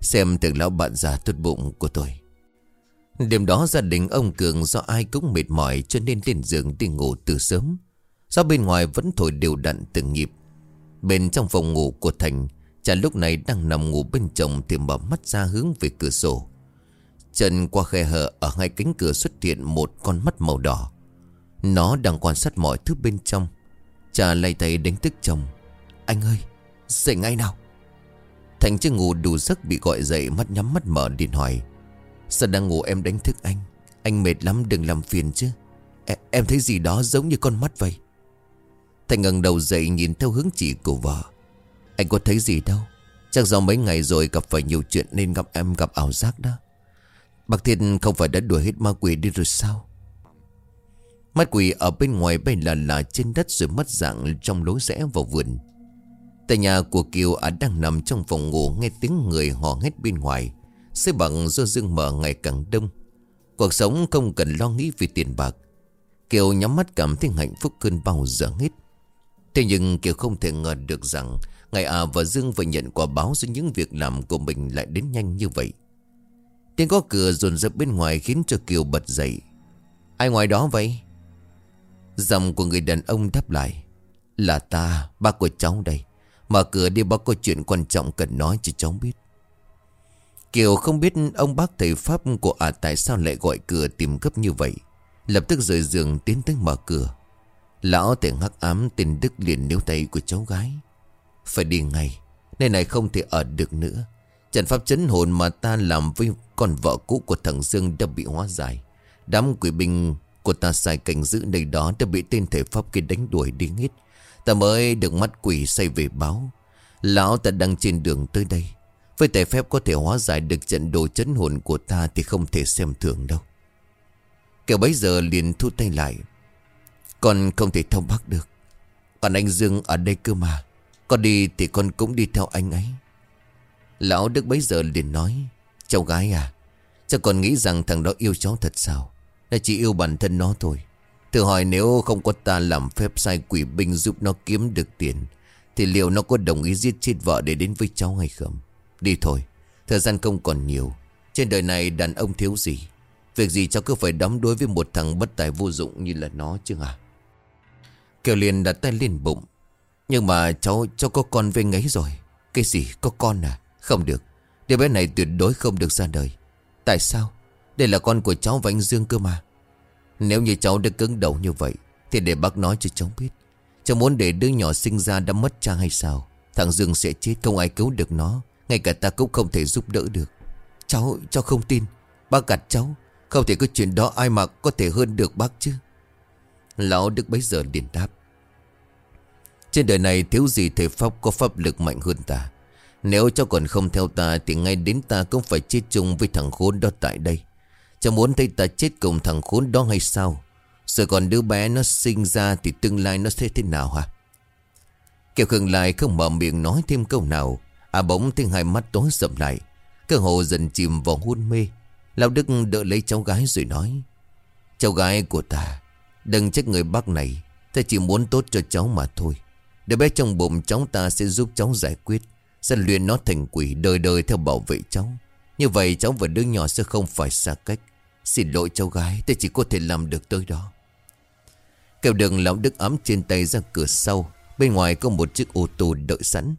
Xem thường lão bạn già tốt bụng của tôi. Đêm đó gia đình ông Cường do ai cũng mệt mỏi Cho nên lên giường đi ngủ từ sớm. Do bên ngoài vẫn thổi đều đặn từng nhịp. Bên trong phòng ngủ của Thành, Chả lúc này đang nằm ngủ bên chồng Thì mở mắt ra hướng về cửa sổ. Chân qua khe hở Ở hai cánh cửa xuất hiện một con mắt màu đỏ. Nó đang quan sát mọi thứ bên trong. Cha lay tay đánh thức chồng. Anh ơi dậy ngay nào. Thành chưa ngủ đủ giấc bị gọi dậy Mắt nhắm mắt mở điện hỏi Sao đang ngủ em đánh thức anh? Anh mệt lắm đừng làm phiền chứ. Em, em thấy gì đó giống như con mắt vậy. Thành ngẩng đầu dậy nhìn theo hướng chỉ của vợ. Anh có thấy gì đâu? Chắc do mấy ngày rồi gặp phải nhiều chuyện Nên gặp em gặp ảo giác đó. Bác Thiên không phải đã đuổi hết ma quỷ đi rồi sao? Mắt quỷ ở bên ngoài bay là là trên đất rồi mất dạng trong lối rẽ vào vườn. Tại nhà của Kiều ở đang nằm trong phòng ngủ nghe tiếng người hò hét bên ngoài. Xây bằng do dương mở ngày càng đông. Cuộc sống không cần lo nghĩ về tiền bạc. Kiều nhắm mắt cảm thấy hạnh phúc hơn bao giờ hết. Thế nhưng Kiều không thể ngờ được rằng Ngày à và Dương vừa nhận quả báo do những việc làm của mình lại đến nhanh như vậy. Tiếng có cửa dồn dập bên ngoài khiến cho Kiều bật dậy. Ai ngoài đó vậy? giọng của người đàn ông đáp lại. Là ta, bác của cháu đây. Mở cửa đi bác có chuyện quan trọng cần nói cho cháu biết. Kiều không biết ông bác thầy Pháp của ả tại sao lại gọi cửa tìm gấp như vậy. Lập tức rời giường tiến tới mở cửa. Lão thầy hắc ám tên Đức liền níu tay của cháu gái. Phải đi ngay Nơi này không thể ở được nữa. Trận pháp chấn hồn mà ta làm với con vợ cũ của thằng Dương đã bị hóa giải. Đám quỷ binh của ta sai cảnh giữ nơi đó đã bị tên thể pháp kia đánh đuổi đi hết. Ta mới được mắt quỷ say về báo, Lão ta đang trên đường tới đây. Với tài phép có thể hóa giải được trận đồ chấn hồn của ta Thì không thể xem thường đâu. Kẻ bấy giờ liền thu tay lại, Con không thể thông bác được. Còn anh Dương ở đây cơ mà. Con đi thì con cũng đi theo anh ấy. Lão Đức bấy giờ liền nói, Cháu gái à cháu còn nghĩ rằng thằng đó yêu cháu thật sao? Nó chỉ yêu bản thân nó thôi. Thử hỏi nếu không có ta làm phép sai quỷ binh giúp nó kiếm được tiền, Thì liệu nó có đồng ý giết chết vợ để đến với cháu hay không? Đi thôi, Thời gian không còn nhiều. Trên đời này đàn ông thiếu gì? Việc gì cháu cứ phải đóng đối với một thằng bất tài vô dụng như là nó chứ à Kiều liền đặt tay lên bụng, Nhưng mà cháu cháu có con với ngấy rồi. Cái gì có con à? Không được. Đứa bé này tuyệt đối không được ra đời. Tại sao? Đây là con của cháu và anh Dương cơ mà. Nếu như cháu đã cứng đầu như vậy Thì để bác nói cho cháu biết. Cháu muốn để đứa nhỏ sinh ra đã mất cha hay sao? Thằng Dương sẽ chết không ai cứu được nó. Ngay cả ta cũng không thể giúp đỡ được. Cháu, cháu không tin. Bác gạt cháu. Không thể có chuyện đó ai mà có thể hơn được bác chứ. Lão Đức bấy giờ liền đáp. Trên đời này thiếu gì thể pháp có pháp lực mạnh hơn ta? Nếu cháu còn không theo ta Thì ngay đến ta cũng phải chết chung với thằng khốn đó tại đây. Cháu muốn thấy ta chết cùng thằng khốn đó hay sao? Rồi còn đứa bé nó sinh ra Thì tương lai nó sẽ thế nào hả? Kiều Khương lại không mở miệng nói thêm câu nào. À bỗng thấy hai mắt tối sầm lại. Cơ hồ dần chìm vào hôn mê. Lão Đức đỡ lấy cháu gái rồi nói, Cháu gái của ta, Đừng trách người bác này. Ta chỉ muốn tốt cho cháu mà thôi. Đứa bé trong bụng cháu ta sẽ giúp cháu giải quyết. Sẽ luyện nó thành quỷ đời đời theo bảo vệ cháu. Như vậy cháu và đứa nhỏ sẽ không phải xa cách. Xin lỗi cháu gái, tôi chỉ có thể làm được tới đó. Kêu đường lão Đức ấm trên tay ra cửa sau. Bên ngoài có một chiếc ô tô đợi sẵn.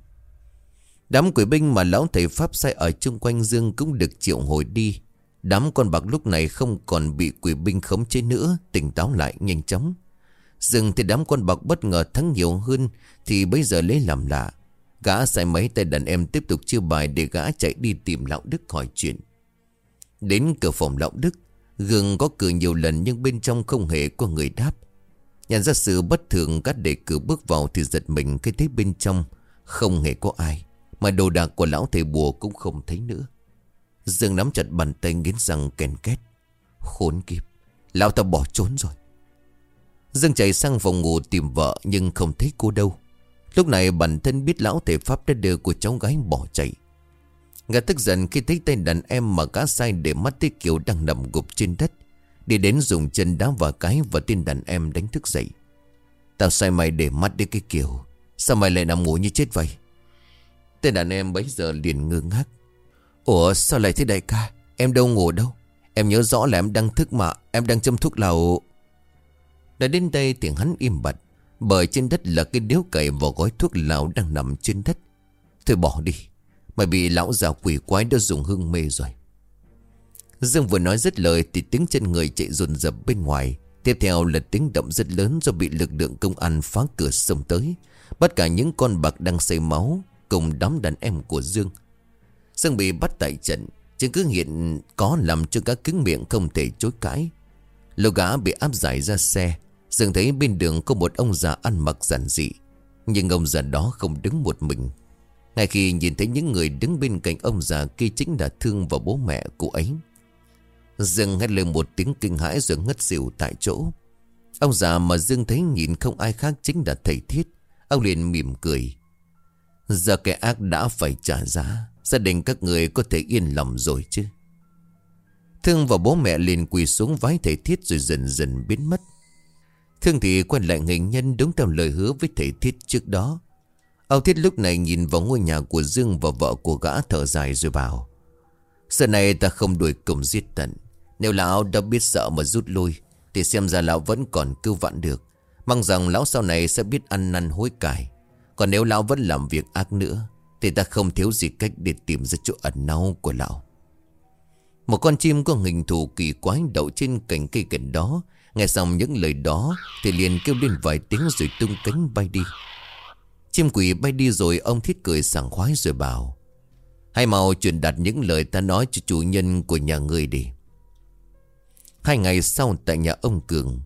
Đám quỷ binh mà lão thầy Pháp sai ở chung quanh Dương cũng được triệu hồi đi. Đám con bạc lúc này không còn bị quỷ binh khống chế nữa, Tỉnh táo lại nhanh chóng. Dừng thì đám con bạc bất ngờ thắng nhiều hơn, Thì bây giờ lấy làm lạ. Gã sai mấy tay đàn em tiếp tục chia bài Để gã chạy đi tìm lão Đức hỏi chuyện Đến cửa phòng lão Đức Gừng có cửa nhiều lần nhưng bên trong không hề có người đáp Nhận ra sự bất thường các đệ cử bước vào thì giật mình cái thấy bên trong không hề có ai. Mà đồ đạc của lão thầy bùa cũng không thấy nữa. Dương nắm chặt bàn tay nghiến răng kèn két. Khốn kiếp, lão ta bỏ trốn rồi. Dương chạy sang phòng ngủ tìm vợ nhưng không thấy cô đâu. Lúc này bản thân biết lão thể Pháp đã đưa của cháu gái bỏ chạy. Gã tức giận khi thấy tay đàn em mà cá sai để mắt tới kiểu đang nằm gục trên đất. Đi đến dùng chân đá vào cái và tên đàn em đánh thức dậy. Tao sai mày để mắt đến cái kiểu, Sao mày lại nằm ngủ như chết vậy? Tên đàn em bấy giờ liền ngơ ngác. Ủa, sao lại thế đại ca? Em đâu ngủ đâu? Em nhớ rõ là em đang thức mà, Em đang châm thuốc lào. Đã đến đây tiếng hắn im bặt. Bởi trên đất là cái điếu cày và gói thuốc lão đang nằm trên đất Thôi bỏ đi, Mày bị lão già quỷ quái đã dùng hương mê rồi Dương vừa nói dứt lời thì tiếng chân người chạy dồn dập bên ngoài. Tiếp theo là tiếng động rất lớn do bị lực lượng công an phá cửa xông tới. Bắt cả những con bạc đang xây máu cùng đám đàn em của Dương. Dương bị bắt tại trận. Chứng cứ hiện có làm cho các cứng miệng không thể chối cãi. Lô gã bị áp giải ra xe. Dương thấy bên đường có một ông già ăn mặc giản dị. Nhưng ông già đó không đứng một mình. Ngay khi nhìn thấy những người đứng bên cạnh ông già kia chính là Thương và bố mẹ của ấy. Dương hét lên một tiếng kinh hãi rồi ngất xỉu tại chỗ. Ông già mà Dương thấy nhìn không ai khác chính là thầy Thiết. Ông liền mỉm cười. Giờ kẻ ác đã phải trả giá. Gia đình các người có thể yên lòng rồi chứ. Thương và bố mẹ liền quỳ xuống vái thầy Thiết rồi dần dần biến mất. Thương thì quay lại hình nhân đúng theo lời hứa với thầy Thiết trước đó. Âu Thiết lúc này nhìn vào ngôi nhà của Dương và vợ của gã thở dài rồi bảo. Giờ này ta không đuổi cùng giết tận. Nếu lão đã biết sợ mà rút lui, Thì xem ra lão vẫn còn cứu vãn được Mong rằng lão sau này sẽ biết ăn năn hối cải Còn nếu lão vẫn làm việc ác nữa, Thì ta không thiếu gì cách để tìm ra chỗ ẩn náu của lão Một con chim có hình thù kỳ quái đậu trên cành cây gần đó Nghe xong những lời đó, Thì liền kêu lên vài tiếng rồi tung cánh bay đi. Chim quỷ bay đi rồi ông thiết cười sảng khoái rồi bảo Hãy mau truyền đạt những lời ta nói cho chủ nhân của nhà ngươi đi. Hai ngày sau tại nhà ông Cường,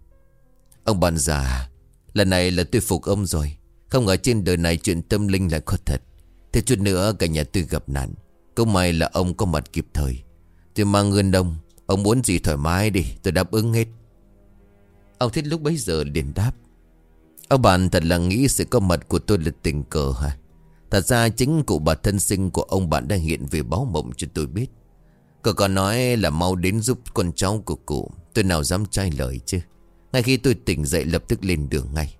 Ông bạn già, Lần này là tôi phục ông rồi. Không ngờ trên đời này chuyện tâm linh lại có thật. Thế chút nữa cả nhà tôi gặp nạn Câu may là ông có mặt kịp thời. Tôi mang ngân đông, Ông muốn gì thoải mái đi, tôi đáp ứng hết. Ông thiết lúc bấy giờ liền đáp. Ông bạn thật là nghĩ sự có mặt của tôi là tình cờ hả? Thật ra chính cụ bà thân sinh của ông bạn đang hiện về báo mộng cho tôi biết. Cậu còn nói là mau đến giúp con cháu của cụ. Tôi nào dám trai lời chứ? Ngay khi tôi tỉnh dậy lập tức lên đường ngay.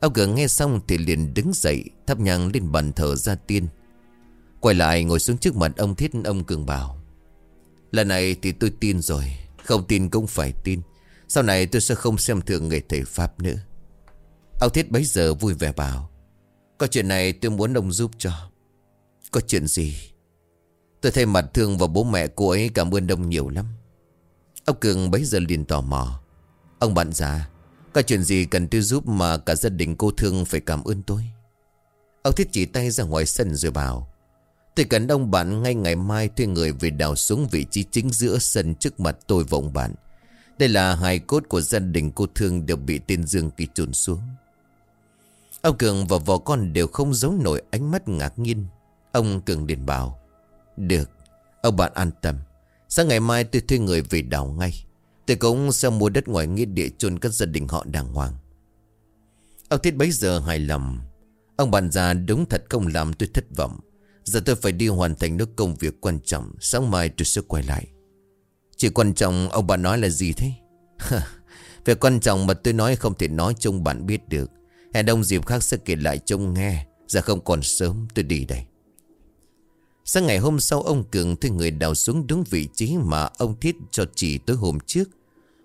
Ông cửa nghe xong thì liền đứng dậy, Thắp nhang lên bàn thờ ra tiên. Quay lại ngồi xuống trước mặt ông, Thiết ông Cường bảo. Lần này thì tôi tin rồi, Không tin cũng phải tin. Sau này tôi sẽ không xem thường người thầy Pháp nữa. Ông Thiết bấy giờ vui vẻ bảo, Có chuyện này tôi muốn ông giúp cho. Có chuyện gì? Tôi thay mặt thương và bố mẹ cô ấy cảm ơn ông nhiều lắm. Ông Cường bấy giờ liền tò mò, Ông bạn già, Có chuyện gì cần tôi giúp mà cả gia đình cô thương phải cảm ơn tôi? Ông thiết chỉ tay ra ngoài sân rồi bảo, Tôi cần ông bạn ngay ngày mai thuê người về đào xuống vị trí chính giữa sân trước mặt tôi và ông bạn. Đây là hài cốt của gia đình cô thương đều bị tên Dương kỳ trồn xuống. Ông Cường và vợ con đều không giấu nổi ánh mắt ngạc nhiên. Ông Cường liền bảo, được, Ông bạn an tâm. Sáng ngày mai tôi thuê người về đào ngay. Tôi cũng sẽ mua đất ngoài nghĩa địa chôn các gia đình họ đàng hoàng. Ông Thiết bấy giờ hài lòng. Ông bạn già đúng thật không làm tôi thất vọng. Giờ tôi phải đi hoàn thành nước công việc quan trọng. Sáng mai tôi sẽ quay lại. Chỉ quan trọng ông bà nói là gì thế Về quan trọng mà tôi nói không thể nói cho ông bạn biết được Hẹn đông dịp khác sẽ kể lại cho ông nghe Giờ không còn sớm tôi đi đây Sáng ngày hôm sau ông Cường thuê người đào xuống đúng vị trí mà ông Thiết cho chỉ tối hôm trước.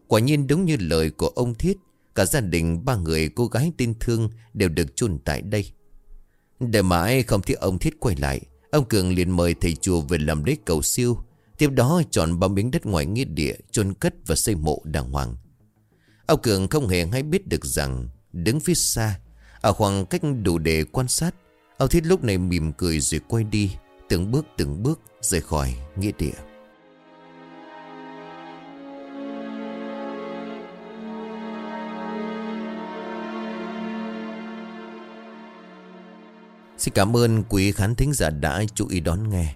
Quả nhiên đúng như lời của ông Thiết, cả gia đình ba người cô gái tên Thương đều được chôn tại đây. Để mãi không thấy ông Thiết quay lại, ông Cường liền mời thầy chùa về làm lễ cầu siêu. Tiếp đó chọn ba miếng đất ngoài nghĩa địa, chôn cất và xây mộ đàng hoàng. Âu Cường không hề hay biết được rằng, đứng phía xa, ở khoảng cách đủ để quan sát, Âu Thiết lúc này mỉm cười rồi quay đi. Từng bước từng bước rời khỏi nghĩa địa Xin cảm ơn quý khán thính giả đã chú ý đón nghe